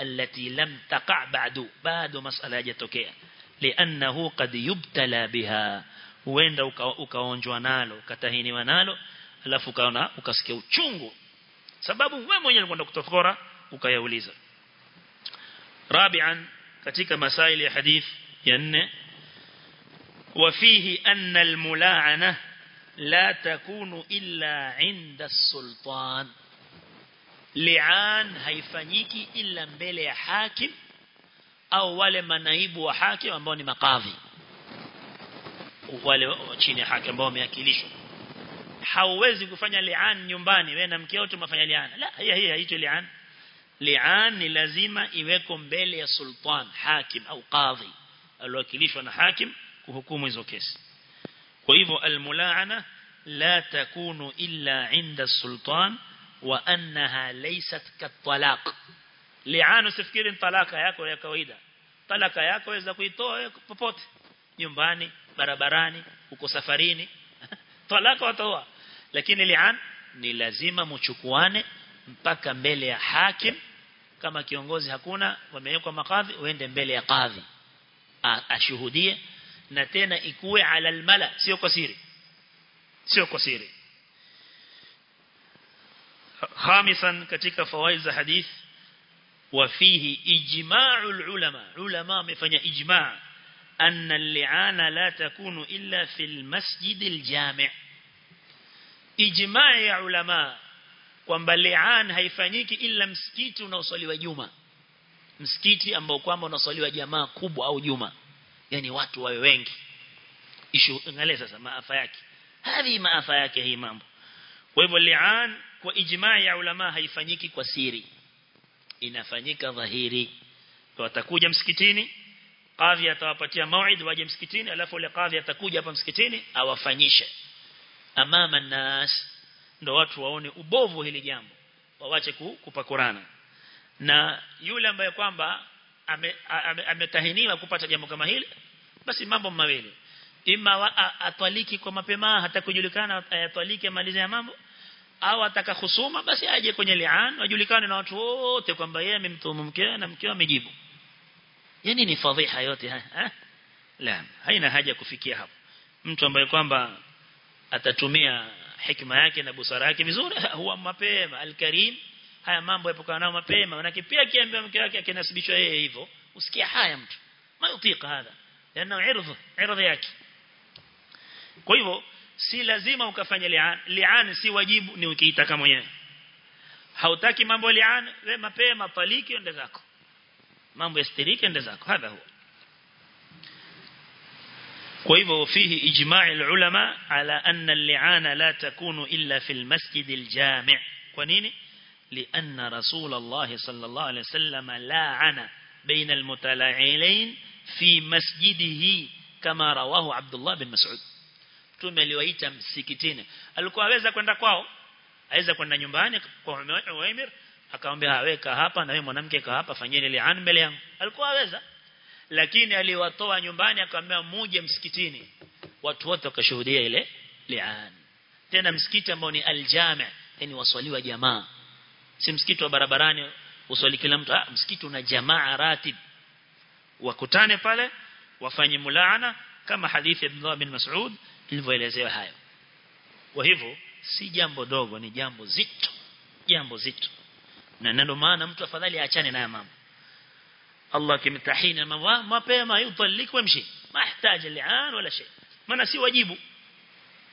التي لم تقع بعد بعد مسألة jatokea لأنه قد يبتلى بها huenda ukaonjwa nalo ukatahiniwa nalo alafu ukaona ukasikia uchungu sababu wewe mwenyewe ulikwenda kutokora ukayauliza rabi'an katika masaili ya hadith ya nne وفيه أن الملاعنة لا تكون إلا عند السلطان li'an haifanyiki illa mbele ya hakim au wale manaibu wa hakim ambao ni makadhi wale chini ya hakim ambao wameakilishwa hauwezi kufanya li'an nyumbani wewe na mke wote mfanya li'an la hiya hiya hicho li'an li'an ni lazima iweko mbele ya sultan hakim au qadhi aliyowakilishwa na hakim kuhukumu hizo kesi. Kwa hivyo almulaana la takunu illa inda sultan wa annaha laysat katalaq. Li'anu sifikiri talaka yako ya kawaida. Talaka yako waweza kuitoa popote. Nyumbani barabarani uko safarini. Talaka watoa. Lakini li'an ni lazima mchukuane mpaka mbele ya hakim. Kama kiongozi hakuna wamewekwa makadhi uende mbele ya kadhi ashuhudie na tena ikuwe ala almala sio kwa siri sio kwa siri خامسا katika fawaid za hadith وفيه اجماع العلماء علماء wamefanya ijma' أن اللعانة لا تكون إلا في المسجد الجامع إجماع يا علماء kwamba li'an haifanyiki ila msikiti unaosaliwa juma msikiti ambao kwamba unaswaliwa jamaa kubwa au juma. Yani watu wawe wengi. Ishu ngale sasa maafa yake. Hadi maafa yake hii mambo. Kwa hivyo li'an kwa ijmaa ya ulama haifanyiki kwa siri. Inafanyika dhahiri. Watakuja msikitini kadhi atawapatia mauid waje msikitini alafu ile kadhi atakuja hapa msikitini awafanyishe. Amama nas ndo watu waone ubovu hili jambo. Wawache kupakurana na yule ambaye kwamba ametahiniwa ame, ame kupata jambo kama hili basi mambo mawili. Ima atwaliki kwa mapema hata kujulikana atwaliki amalize ya mambo au ataka husuma basi aje kwenye li'an wajulikane na watu wote kwamba yeye amemtuhumu mkewe na mkewe amejibu. Yani ni fadhiha yote haya la haina haja kufikia hapo. Mtu ambaye kwamba atatumia hikma yake na busara yake vizuri huwa mapema alkarim haya mambo epukana nayo mapema manake pia akiambia mke wake akinasibishwa yeye hivyo usikia haya mtu. Mayutika hadha? Yana irdhu irdhu yake. Kwa hivyo si lazima ukafanya li'an si wajibu ni ukiitaka mwenyewe. Hautaki mambo li'an wewe mapema paliki ende zako. Mambo yastirike ende zako. Hadha huwa. Kwa hivyo fihi ijma' ulama ala anna al-li'ana la takunu illa fi al-masjid jami' kwa nini? لأن رسول الله صلى الله عليه وسلم لاعن بين المتلاعين في مسجده كما رواه عبد الله بن مسعود tumeliwaita msikitini alikuwa aweza kwenda kwao aweza kwenda nyumbani kwa Umair akamwambia aweka hapa na wewe mwanamke ka hapa fanyeni li'an mbele yangu alikuwa aweza lakini aliwatoa nyumbani akamwambia muje msikitini watu wote wakashuhudia ile li'an tena msikiti ambao ni aljami' yani waswaliwa jamaa si msikiti wa barabarani uswali kila mtu ah msikiti una jamaa ratib. Wakutane pale wafanye mulaana kama hadithi ya Abdullah bin Mas'ud ilivyoelezewa hayo. Kwa hivyo si jambo dogo ni jambo zito jambo zito. Na ndio maana mtu afadhali aachane naye mama Allah kimtahina mapema yutalik wamshi mahitaji li'an wala shay. Maana si wajibu.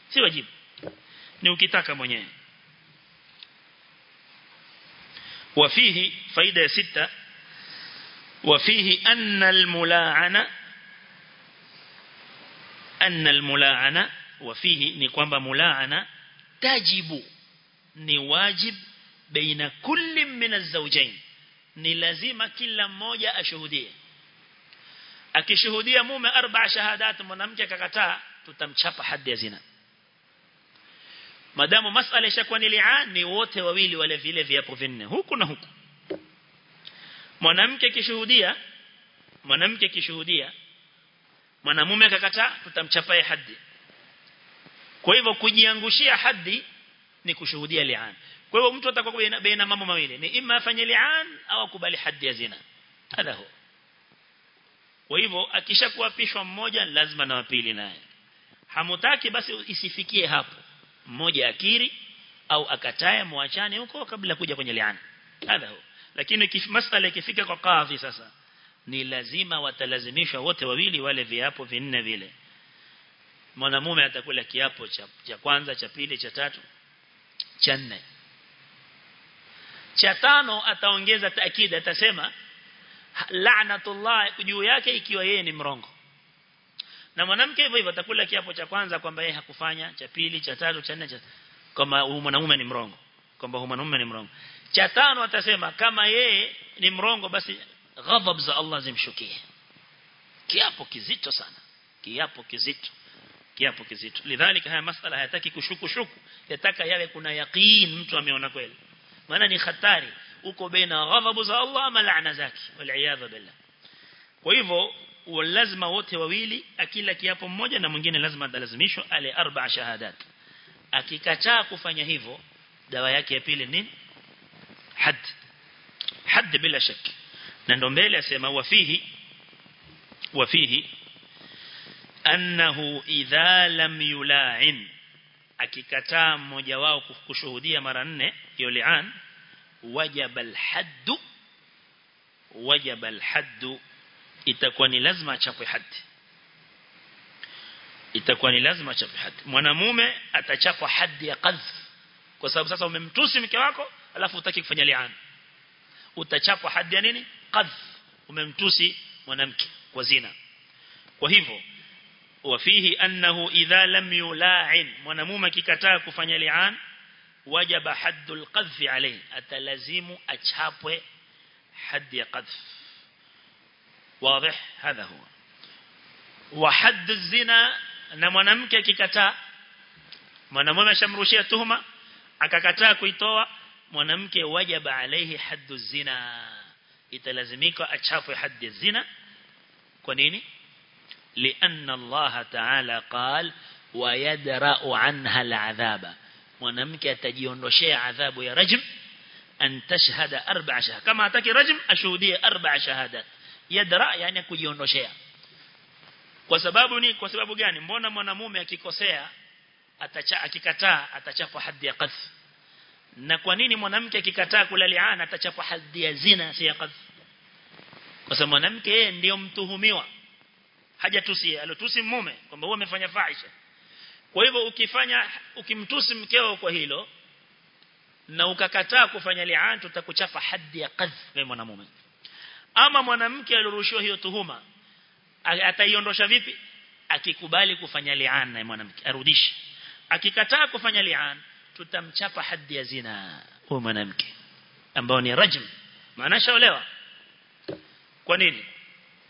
Si wajibu. Ni ukitaka mwenyewe وفيه فائدة ستة وفيه أن الملاعنة أن الملاعنة وفيه نقوم بملاعنة تجب نواجب بين كل من الزوجين. نلزم كل موجة أشهدية أكي شهدية مومة أربع شهادات منامجة كتاء تتمشى حد يزنان madamu masala ishakuwa ni li'an ni wote wawili wale vile viapo vinne. Huku na huku. Mwanamke kishuhudia mwanamke kishuhudia mwanamume akakataa tutamchapae hadi kwa hivyo kujiangushia hadi ni kushuhudia li'an. Kwa hivyo mtu atakuwa baina mambo mawili. Ni ima afanye li'an au akubali hadi ya zina. Hadha huo kwa hivyo akishakuapishwa mmoja lazima na wapili naye. Hamutaki basi isifikie hapo mmoja akiri au akatae muachane huko kabla kuja kwenye liana. Hadha huo. Lakini masala ikifika kwa kadhi sasa ni lazima watalazimishwa wote wawili wale viapo vinne vile. Mwanamume atakula kiapo cha, cha kwanza cha pili cha tatu cha nne. Cha tano ataongeza taakida atasema la'natullah juu yake ikiwa yeye ni mrongo na mwanamke hivyo hivyo atakula kiapo cha kwanza kwamba yeye hakufanya cha pili cha tatu cha nne cha kama mwanamume ni mrongo. Kwamba mwanamume ni mrongo. Cha tano atasema kama yeye ni mrongo basi ghadhab za Allah zimshukie. Kiapo kizito sana. Kiapo kizito. Kiapo kizito. Lidhalika haya masala hayataki kushuku shuku yataka yawe kuna yaqeen mtu ameona kweli. Maana ni hatari uko baina ghadhabu za Allah ama laana zake. Wal billah. Kwa hivyo lazima wote wawili akila kiapo mmoja na mwingine lazima atalazimishwa ale arba shahadat. Akikataa kufanya hivyo dawa yake ya pili ni had. Had bila shaki na ndo mbele asema wafihi wafihi annahu idha lam yula'in. Akikataa mmoja wao kushuhudia mara nne hiyo li'an wajaba al-hadd wajaba al-hadd itakuwa ni lazima achapwe hadi itakuwa ni lazima achapwe hadi mwanamume atachapwa hadi ya qadh. Kwa sababu sasa umemtusi mke wako alafu utaki kufanya li'an. Utachapwa hadi ya nini? Qadh. Umemtusi mwanamke kwa zina. Kwa hivyo wafihi annahu idha lam yula'in. Mwanamume akikataa kufanya li'an wajaba haddul qadh alayhi. Atalazimu achapwe hadi ya qadh واضح هذا هو وحد الزنا na mwanamke akikataa mwanamume ashamrushia tuhuma akakataa kuitoa mwanamke wajaba alaihi haddu zina italazimika achafwe haddi zina kwa nini لأن الله تعالى قال ويدرأ عنها العذاب mwanamke atajiondoshea adhabu ya rajm an tashhada arba'a shahada kama hataki rajm ashuhudie arba'a shahadat yadra yani kujiondoshea. Kwa sababu ni kwa sababu gani? Mbona mwanamume akikosea atacha akikataa atachapa hadhi ya qadh. Na kwa nini mwanamke akikataa kula liana atachapa hadhi ya zina si ya qadh? Kwa sababu mwanamke yeye ndio mtuhumiwa. Hajatusi alotusi mume kwamba wewe umefanya fahisha. Kwa hivyo ukifanya ukimtusi mkeo kwa hilo na ukakataa kufanya li'an tutakuchapa hadhi ya qadh wewe mwanamume ama mwanamke alirushiwa hiyo tuhuma ataiondosha vipi? Akikubali kufanya liana na mwanamke arudishe. Akikataa kufanya liana tutamchapa hadhi ya zina huyo mwanamke ambao ni rajm. Maana shaolewa kwa nini?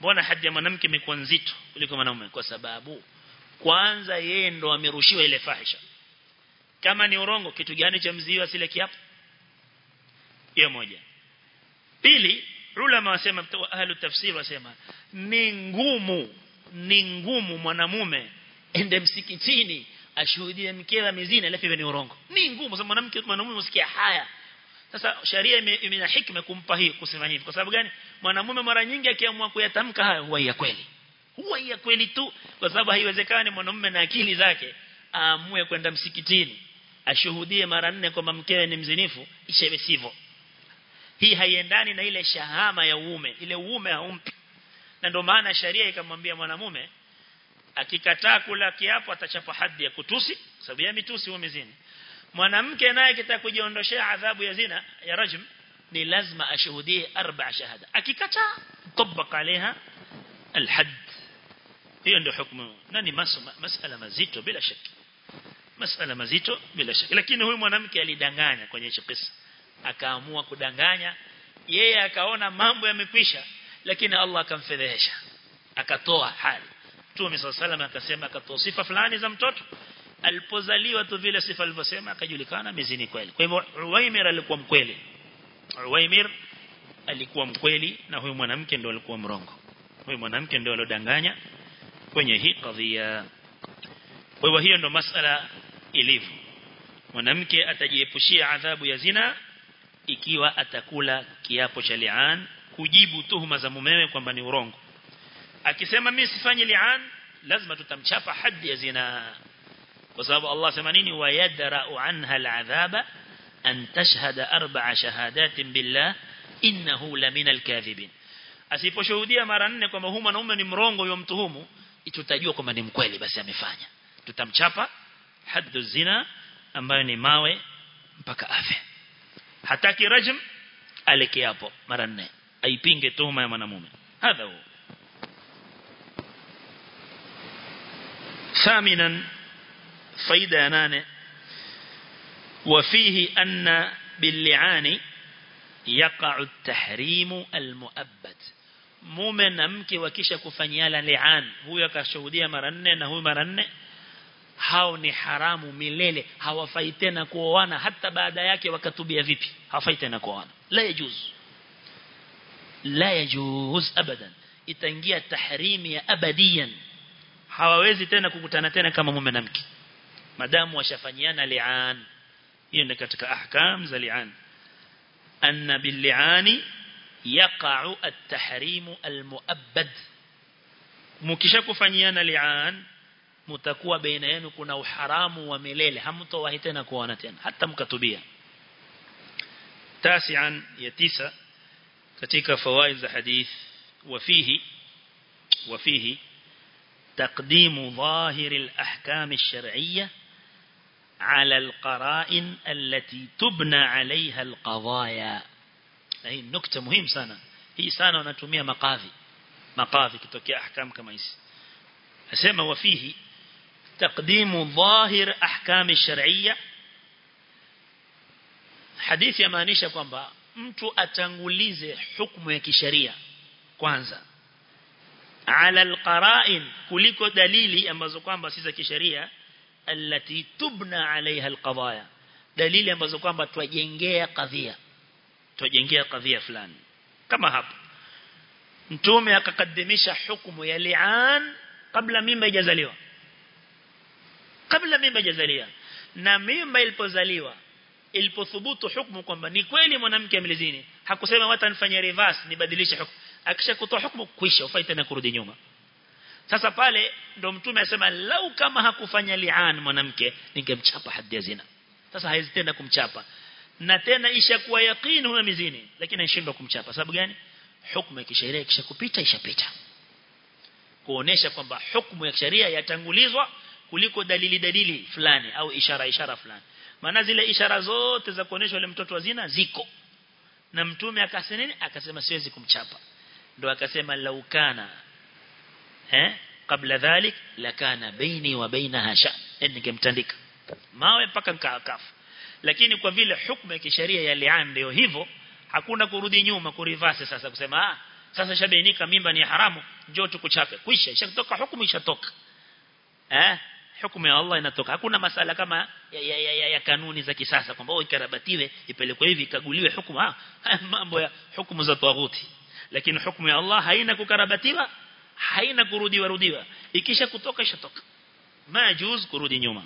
Mbona hadhi ya mwanamke imekuwa nzito kuliko mwanamume kwa sababu kwanza yeye ndo amerushiwa ile fahisha. Kama ni urongo kitu gani cha mziwa sile kiapo? Hiyo moja. Pili ulama wasema ahlu tafsiri wasema ni ngumu ni ngumu mwanamume ende msikitini ashuhudie mkewe mizina alafu ni urongo. Ni ngumu sababu mwanamke mwanamume usikia haya. Sasa sharia ina hikma kumpa hii kusema hivi. Kwa sababu gani? Mwanamume mara nyingi akiamua kuyatamka haya huwa ya kweli. Huwa ya kweli tu. Kwa sababu haiwezekani mwanamume na akili zake aamue kwenda msikitini ashuhudie mara nne kwamba mkewe ni mzinifu ishewe sivyo hii haiendani na ile shahama ya uume ile uume haumpi na ndio maana sharia ikamwambia mwanamume akikataa kula kiapo atachapa hadhi ya kutusi sababu ya mitusi umezini mwanamke naye kitaka kujiondoshea adhabu ya zina ya rajm ni lazima ashuhudie arba shahada akikataa tabaka عليها الحد hiyo ndio hukumu na ni masala mazito bila shaka masala mazito bila shaka lakini huyu mwanamke alidanganya kwenye hicho kisa akaamua kudanganya. Yeye akaona mambo yamekwisha lakini Allah akamfedhesha akatoa hali. Mtume sallallahu akasema akatoa sifa fulani za mtoto. Alipozaliwa tu vile sifa alivyosema akajulikana mezini kweli. Kwa hivyo Uwaimir alikuwa mkweli. Uwaimir alikuwa mkweli na huyu mwanamke ndio alikuwa mrongo. Huyu mwanamke ndio alodanganya kwenye hii kadhia kwa hivyo hiyo ndio masala ilivyo. Mwanamke atajiepushia adhabu ya zina ikiwa atakula kiapo cha li'an kujibu tuhuma za mumewe kwamba ni urongo. Akisema mimi sifanyi li'an lazima tutamchapa hadi ya zina. Kwa sababu Allah sema nini? Wayadra'u anha al'adhaba an tashhada arba'a shahadatin billah innahu lamina alkadhibin asiposhuhudia mara nne kwamba huyu mwanaume ni mrongo yule mtuhumu tutajua kwamba ni mkweli basi amefanya. Tutamchapa haddu zina ambayo ni mawe mpaka afe hataki rajm aleke hapo mara nne aipinge tuhuma ya mwanamume hadha huo ثامنا فايدة نانه وفيه أن باللعان يقع التحريم المؤبد mume na mke wakisha kufanyiana li'an huyo akashuhudia mara nne na huyo mara nne hao ni haramu milele. Hawafai tena kuoana. Hata baada yake wakatubia vipi? Hawafai tena kuoana. La yajuz. La yajuz abadan. Itaingia tahrimi ya abadiyan. Hawawezi tena kukutana tena kama mume na mke. Madamu washafanyiana li'an. Hiyo ni katika ahkam za li'an. Anna bil li'ani yaqa'u at-tahrimu al-mu'abbad. Mukishakufanyiana li'an mtakuwa baina yenu kuna uharamu wa milele hamtowahi tena kuona tena hata mkatubia tasian ya tisa katika fawaid za hadith وفيه وفيه تقديم ظاهر الأحكام الشرعية على القرائن التي تبنى عليها القضايا هي نكتة sana hii sana wanatumia maqadhi maqadhi kitokea ahkam kama hizi asema wafihi تقديم ظاهر أحكام الشرعية hadithi yamaanisha kwamba mtu atangulize hukumu ya kisheria kwanza ala alqara'in kuliko dalili ambazo kwamba si za kisheria allati tubna alaiha alqadaya dalili ambazo kwamba twajengea kadhia twajengea kadhia fulani kama hapo mtume akakadimisha hukumu ya li'an kabla mimba haijazaliwa kabla mimba haijazaliwa na mimba ilipozaliwa ilipothubutu hukumu kwamba ni kweli mwanamke amelizini hakusema watanifanyia reverse nibadilishe hukumu. Akishakutoa hukumu kuisha ufai tena kurudi nyuma. Sasa pale ndo mtume asema lau kama hakufanya li'an mwanamke ningemchapa hadi ya zina. Sasa haizi tena kumchapa. Na tena ishakuwa yaqini huyo mizini lakini anashindwa kumchapa. Sababu gani? Hukumu ya kisheria ikishakupita ishapita. Kuonesha kwamba hukumu ya kisheria yatangulizwa kuliko dalili dalili fulani au ishara ishara fulani. Maana zile ishara zote za kuonesha yule mtoto wa zina ziko. Na mtume akasema nini? Akasema siwezi kumchapa. Ndo akasema laukana eh kabla dhalik lakana baini wa bainaha sha. Ningemtandika. Mawe mpaka nkaakafu lakini kwa vile hukumu ya kisheria ya li'an ndio hivyo hakuna kurudi nyuma kurivase sasa kusema ah sasa shabainika mimba ni haramu njoo tukuchape. Kwisha ishatoka hukumu ishatoka. Eh hukumu ya Allah inatoka. Hakuna masala kama ya, ya, ya, ya, ya kanuni za kisasa kwamba oh ikarabatiwe ipelekwe hivi ikaguliwe hukumu. Ah mambo ya hukumu za tawaguti lakini hukumu ya Allah haina kukarabatiwa haina kurudiwa rudiwa. Ikisha kutoka ishatoka. Majuz kurudi nyuma.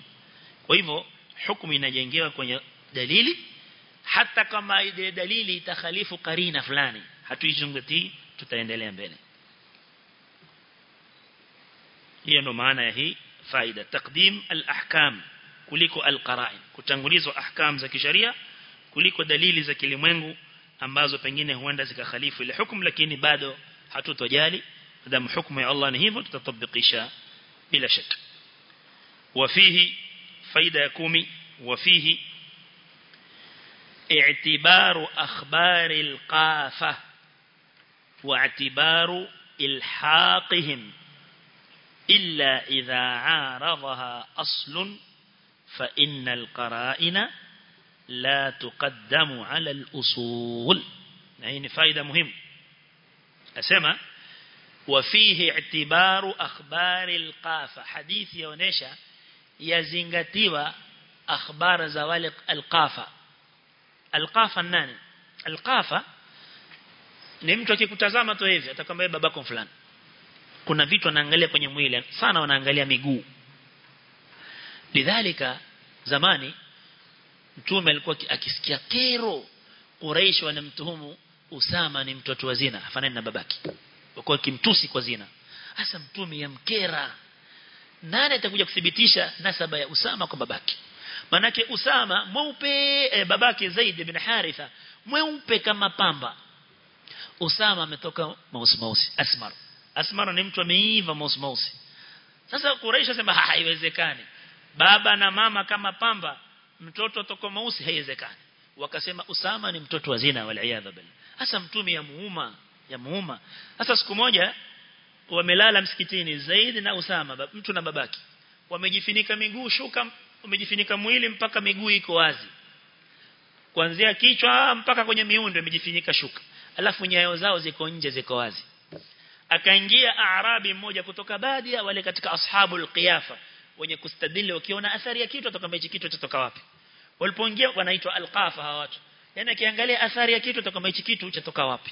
Kwa hivyo hukumu inajengewa kwenye dalili. Hata kama ile dalili itakhalifu karina fulani hatuizungati tutaendelea mbele. Hiyo ndo maana ya hii فائدة. تقديم الأحكام. كلكو القرائن. كتنغليزو أحكام زكي شريع كلكو دليل زكي لمنغو أمبازو بنجين هواندا زكا خليفة لحكم لكن بادو حتو تجالي دام حكم يا الله نهيفو تتطبق إشاء بلا شك وفيه فائدة كومي وفيه اعتبار أخبار القافة واعتبار الحاقهم إلا إذا عارضها أصل فإن القرائن لا تقدم على الأصول. يعني فائدة مهم. أسمى وفيه اعتبار أخبار القافة. حديث يونيشا يزنغتيب أخبار زوالق القافة. القافة الناني. القافة نمتو كي كتزامة هذه أتكلم بباكم فلان. Kuna vitu anaangalia kwenye mwili sana wanaangalia miguu. Lidhalika zamani mtume alikuwa akisikia kero Quraysh wanamtuhumu Usama ni mtoto wa zina afanani na babaki wakao kimtusi kwa zina. Hasa mtume yamkera. Nani atakuja kudhibitisha nasaba ya Usama kwa babaki manake Usama mweupe e, babake Zaid ibn Haritha mweupe kama pamba. Usama ametoka mausi mausi asmar asmar ni mtu ameiva mosi mosi. sasa Quraysh asema haiwezekani. Baba na mama kama pamba mtoto toko mausi haiwezekani. Wakasema Usama ni mtoto wa zina wal iyadha billah. Hasa mtume ya muuma ya muuma. Sasa siku moja wamelala msikitini Zaid na Usama mtu na babaki wamejifinika miguu shuka wamejifinika mwili mpaka miguu iko wazi. Kuanzia kichwa mpaka kwenye miundo imejifinika shuka. Alafu nyayo zao ziko nje ziko wazi akaingia arabi mmoja kutoka baadhi ya wale katika ashabu qiyafa wenye kustadili wakiona athari ya kitu atakwambia hichi kitu chatoka wapi. Walipoingia wanaitwa alqafa hawa watu. Yani akiangalia athari ya kitu atakwambia hichi kitu chatoka wapi.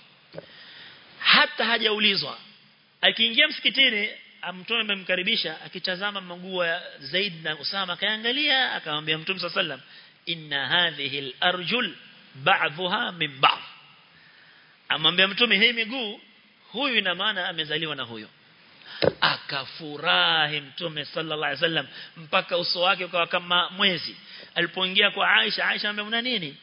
Hata hajaulizwa. Akiingia msikitini mtume amemkaribisha akitazama manguo ya Zaid na Usama akaangalia akamwambia mtume sallam inna hadhihi al-arjul ba'dhuha min ba'd. Amwambia mtume hii miguu huyu ina maana amezaliwa na huyo akafurahi mtume sallallahu alaihi wasallam mpaka uso wake ukawa kama mwezi alipoingia kwa Aisha Aisha amemwona nini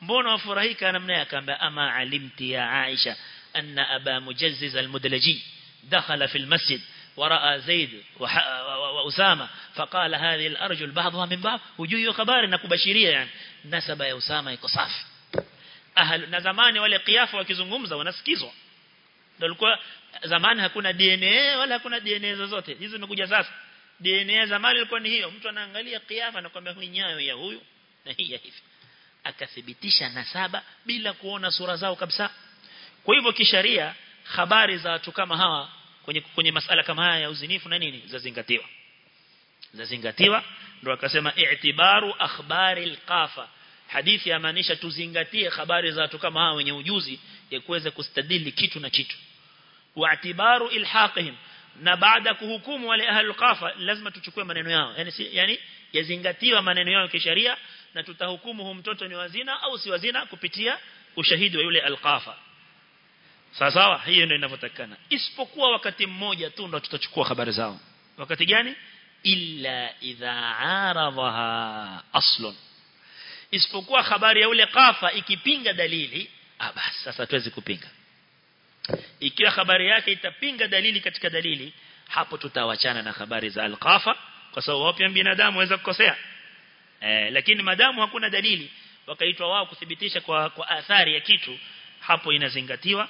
mbona wafurahika namna yake akamwambia ama alimti ya Aisha anna aba mujazziz al-mudlaji دخل في المسجد ورأى زيد وأسامة فقال هذه الأرجل بعضها من بعض وجوه خبار نكبشيرية يعني نسب يا أسامة يكصاف أهل نزماني wale kiafa wakizungumza wanasikizwa ndio zamani hakuna DNA wala hakuna DNA zozote. Hizo zimekuja sasa. DNA zamani ilikuwa ni hiyo. Mtu anaangalia kiafa na kwambia huyu nyayo ya huyu na hii ya hivi. Akathibitisha nasaba bila kuona sura zao kabisa. Kwa hivyo kisharia habari za watu kama hawa kwenye kwenye masala kama haya ya uzinifu na nini zazingatiwa. Zazingatiwa ndio akasema i'tibaru akhbari alqafa. Hadithi yamaanisha tuzingatie habari za watu kama hawa wenye ujuzi ya kuweza kustadili kitu na kitu wa'tibaru الحاقهم na baada kuhukumu wale ahli qafa lazima tuchukue maneno yao. Yani yani yazingatiwa maneno yao kisheria na tutahukumu hu mtoto ni wazina au si wazina kupitia ushahidi wa yule alqafa sawa sawa? Hiyo ndio inavyotakana isipokuwa wakati mmoja tu ndo tutachukua habari zao. Wakati gani? Illa idha aradhaha aslun. Isipokuwa habari ya ule qafa ikipinga dalili ah basi sasa tuwezi kupinga ikiwa habari yake itapinga dalili katika dalili hapo tutawachana na habari za alqafa kwa sababu pia binadamu waweza kukosea? Eh, lakini madamu hakuna dalili. Wakaitwa wao kuthibitisha kwa, kwa athari ya kitu hapo inazingatiwa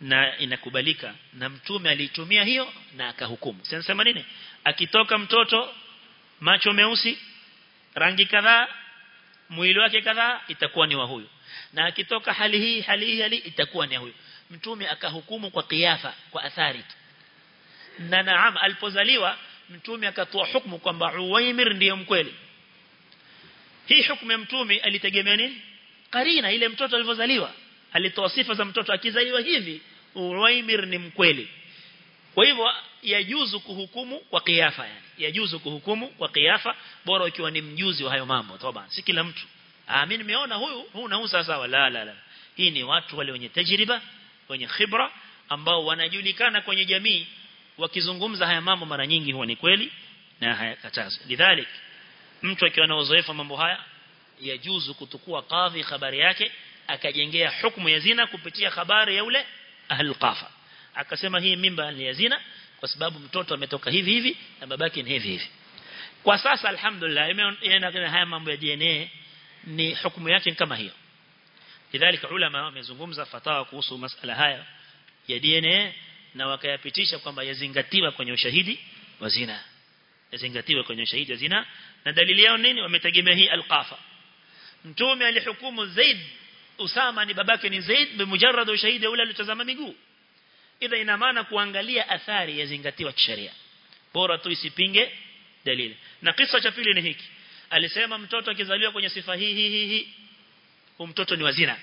na inakubalika na mtume alitumia hiyo na akahukumu. Sasa nini? Akitoka mtoto macho meusi rangi kadhaa mwili wake kadhaa itakuwa ni wa huyu. Na akitoka hali hii hali hii hali itakuwa ni huyu mtume akahukumu kwa kiafa kwa athari na naam alipozaliwa mtume akatoa hukumu kwamba Uwaimir ndiye mkweli. Hii hukumu ya mtume alitegemea nini? Karina ile mtoto alivyozaliwa. Alitoa sifa za mtoto akizaliwa hivi Uwaimir ni mkweli. Kwa hivyo yajuzu kuhukumu kwa kiafa yani. Yajuzu kuhukumu kwa kiafa bora ukiwa ni mjuzi wa hayo mambo. Toba si kila mtu. Ah mimi nimeona huyu huu na huu sawa la la la. Hii ni watu wale wenye tajriba wenye khibra ambao wanajulikana kwenye jamii wakizungumza haya mambo mara nyingi huwa ni kweli na hayakatazwi. Lidhalik mtu akiwa na uzoefu mambo haya yajuzu kutukua kadhi habari yake akajengea hukumu ya zina kupitia habari ya ule alqafa akasema hii mimba ni ya zina kwa sababu mtoto ametoka hivi hivi na babake ni hivi hivi. Kwa sasa alhamdulillah imeona haya mambo ya DNA ni hukumu yake kama hiyo lidhalika ulama wamezungumza fatawa kuhusu masala haya ya DNA na wakayapitisha kwamba yazingatiwa kwenye ushahidi wa zina. Yazingatiwa kwenye ushahidi wa zina. Na dalili yao nini? Wametegemea hii alqafa. Mtume alihukumu Zaid. Usama ni babake ni Zaid bimujarrad ushahidi ule alitazama miguu. Idha ina maana kuangalia athari yazingatiwa kisheria. Bora tu isipinge dalili. Na kisa cha pili ni hiki. Alisema mtoto akizaliwa kwenye sifa hii hii hii mtoto ni wazina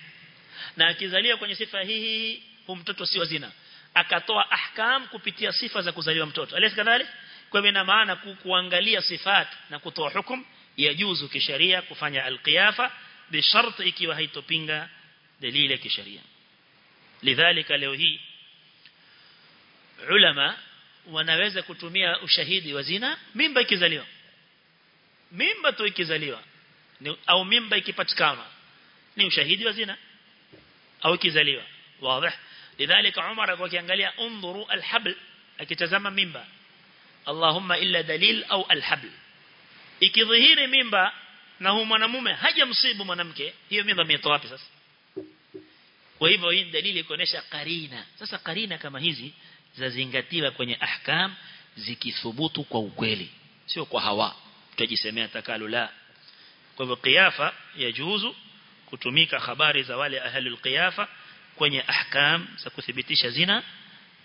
na akizaliwa kwenye sifa hii mtoto si wazina akatoa ahkam kupitia sifa za kuzaliwa mtoto. Alisi kadhali kwa hivyo ina maana kuangalia sifat na kutoa hukum yajuzu kisheria kufanya alqiyafa bisharti ikiwa haitopinga dalili ya kisheria lidhalika leo hii ulama wanaweza kutumia ushahidi wa zina mimba ikizaliwa. Mimba tu ikizaliwa au mimba ikipatikana ni ushahidi wa zina au ikizaliwa wazi. Lidhalika Umar akiangalia undhuru alhabl akitazama mimba. Allahumma illa dalil au alhabl. Ikidhihiri mimba na huyu mwanamume hajamsibu mwanamke hiyo mimba imetoa wapi sasa? Kwa hivyo hii dalili kuonesha karina. Sasa karina kama hizi zazingatiwa kwenye ahkam zikithubutu kwa ukweli sio kwa hawa. Tutajisemea takalula kwa hivyo qiyafa yajuzu kutumika habari za wale ahlul qiyafa kwenye ahkam za kuthibitisha zina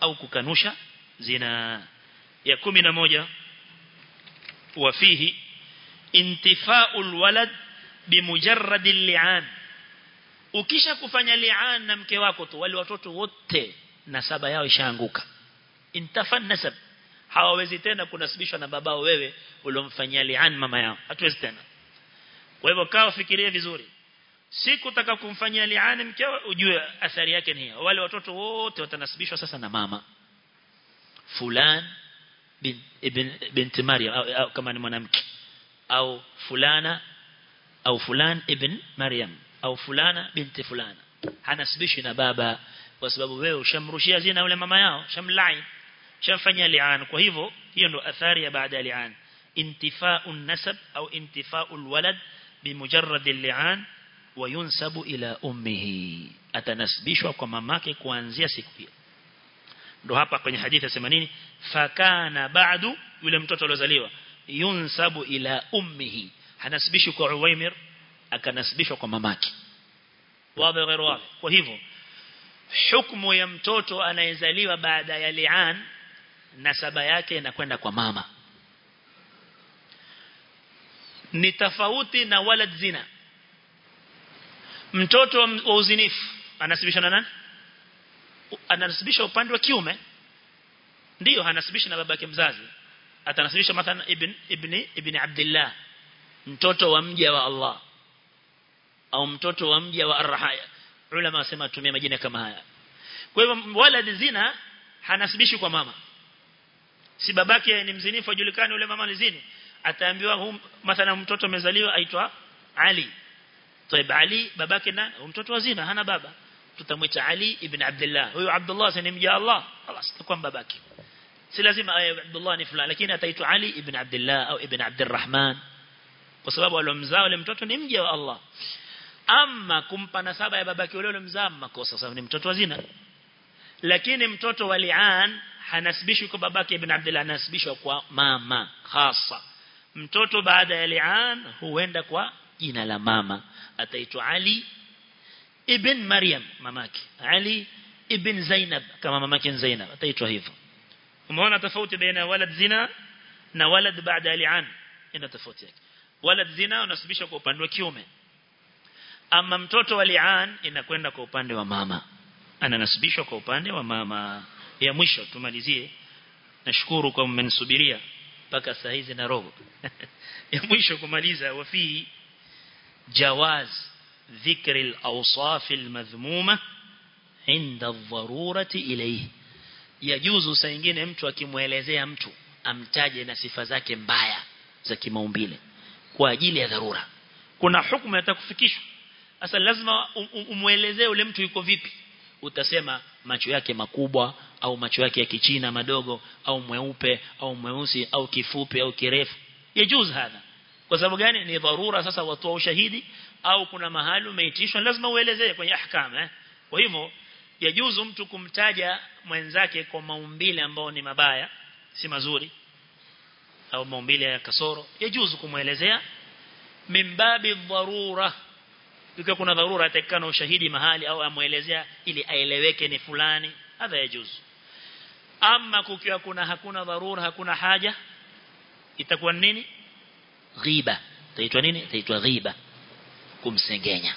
au kukanusha zina. Ya kumi na moja wafihi intifa'ul walad bimujarrad li'an. Ukisha kufanya li'an na mke wako tu wale watoto wote nasaba yao ishaanguka. Intafa nasab. Hawawezi tena kunasibishwa na babao wewe uliomfanyia li'an mama yao. Hatuwezi tena. Kwa hivyo kaa fikirie vizuri siku utaka kumfanyia li'an mkeo ujue athari yake ni hiyo. Wale watoto wote watanasibishwa sasa na mama. Fulan bin bin, binti Maryam au, au kama ni mwanamke. Au fulana au fulan ibn Maryam. Au fulana binti fulana. Hanasibishi na baba kwa sababu wewe ushamrushia zina yule mama yao shamlai shamfanyia li'an kwa hivyo hiyo ndo athari ya baada ya li'an intifa'u nasab au intifa'u walad bimujarrad al-li'an wayunsabu ila ummihi. Atanasibishwa kwa mamake kuanzia siku hiyo. Ndo hapa kwenye hadithi ya 80 fakana ba'du yule mtoto aliozaliwa yunsabu ila ummihi. Hanasibishwa kwa Uwaimir akanasibishwa kwa mamake. Wazi gairu wazi. Kwa hivyo hukumu ya mtoto anayezaliwa baada ya li'an nasaba yake inakwenda kwa mama. Ni tofauti na walad zina mtoto wa uzinifu. Anasibishwa na nani? Anasibishwa upande wa kiume. Ndio anasibishwa na babake mzazi. Atanasibishwa mathalan ibn ibn ibn Abdullah mtoto wa mja wa Allah au mtoto wa mja wa Ar-Rahaya. Ulama wasema tumia majina kama haya. Kwa hivyo walad zina hanasibishi kwa mama. Si babake ni mzinifu ajulikane yule mama ni zini. Ataambiwa mathalan mtoto amezaliwa aitwa Ali طيب علي babake nani mtoto wa zina hana baba tutamwita Ali ibn Abdullah huyo Abdullah ni mja Allah خلاص kwa babake si lazima awe Abdullah ni fulani lakini ataitwa Ali ibn Abdullah au ibn Abdurrahman kwa sababu alomzaa yule mtoto ni mja wa Allah ama kumpa nasaba ya babake yule mzaa makosa sababu ni mtoto wa zina lakini mtoto wa li'an hanasibishwi kwa babake ibn Abdullah anasibishwa kwa mama hasa mtoto baada ya li'an huenda kwa jina la mama. Ataitwa Ali ibn Maryam mamake. Ali ibn Zainab kama mamake Zainab. Ataitwa hivyo. Umeona tofauti baina walad zina na walad baada ya li'an. Ina tofauti yake. Walad zina unasibisha kwa upande wa kiume. Ama mtoto wa li'an inakwenda kwa upande wa mama. Ananasibishwa kwa upande wa mama. Ya mwisho tumalizie. Nashukuru kwa mmenisubiria. Mpaka saa hizi na robo ya mwisho kumaliza wafi jawaz ذكر الأوصاف المذمومة عند الضرورة إليه يجوز سينجine mtu akimuelezea mtu amtaje na sifa zake mbaya za kimaumbile kwa ajili ya dharura kuna hukumu yatakufikishwa sasa lazima umuelezee ule mtu yuko vipi utasema macho yake makubwa au macho yake ya kichina madogo au mweupe au mweusi au kifupi au kirefu yajuz hadha kwa sababu gani? Ni dharura sasa watoa ushahidi au kuna mahali umeitishwa? Lazima uelezee kwenye ahkam eh? Kwa hivyo yajuzu mtu kumtaja mwenzake kwa maumbile ambao ni mabaya si mazuri au maumbile ya kasoro. Yajuzu kumuelezea mimbabi dharura. Ikiwa kuna dharura atakana ushahidi mahali au amuelezea ili aeleweke ni fulani. Hadha yajuzu. Ama kukiwa kuna hakuna dharura hakuna haja itakuwa nini ghiba. Taitwa nini? Taitwa ghiba. Kumsengenya.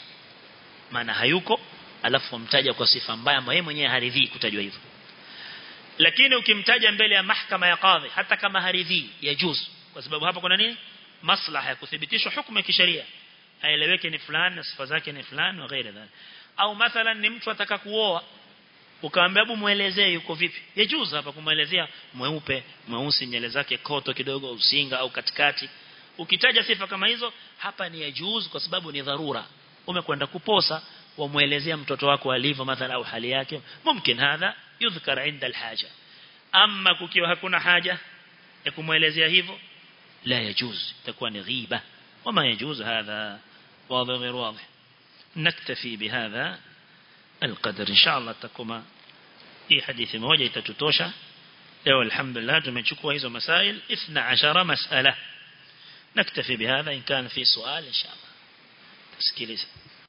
Maana hayuko alafu umtaja kwa sifa mbaya yeye mwenyewe haridhii kutajwa hivyo. Lakini ukimtaja mbele ya mahakama ya kadhi hata kama haridhii yajuzu kwa sababu hapa kuna nini? Maslaha ya kuthibitisha hukumu ya kisheria. Aeleweke ni fulani na sifa zake ni fulani na ghairi dhani au mathalan ni mtu ataka kuoa ukaambia hebu muelezee yuko vipi? Yajuzu hapa kumuelezea mweupe mweusi nyele zake koto kidogo usinga au katikati ukitaja sifa kama hizo hapa ni yajuzu kwa sababu ni dharura umekwenda kuposa wamuelezea mtoto wako alivyo mathalan au hali yake mumkin hadha yudhkar inda alhaja amma kukiwa hakuna haja ya kumuelezea hivyo la yajuz itakuwa ni ghiba وما يجوز هذا واضح غير واضح نكتفي بهذا القدر إن شاء الله hadithi moja itatutosha leo alhamdulillah tumechukua hizo masail 12 masala نكتفي بهذا إن كان في سؤال إن شاء الله. تسكيلي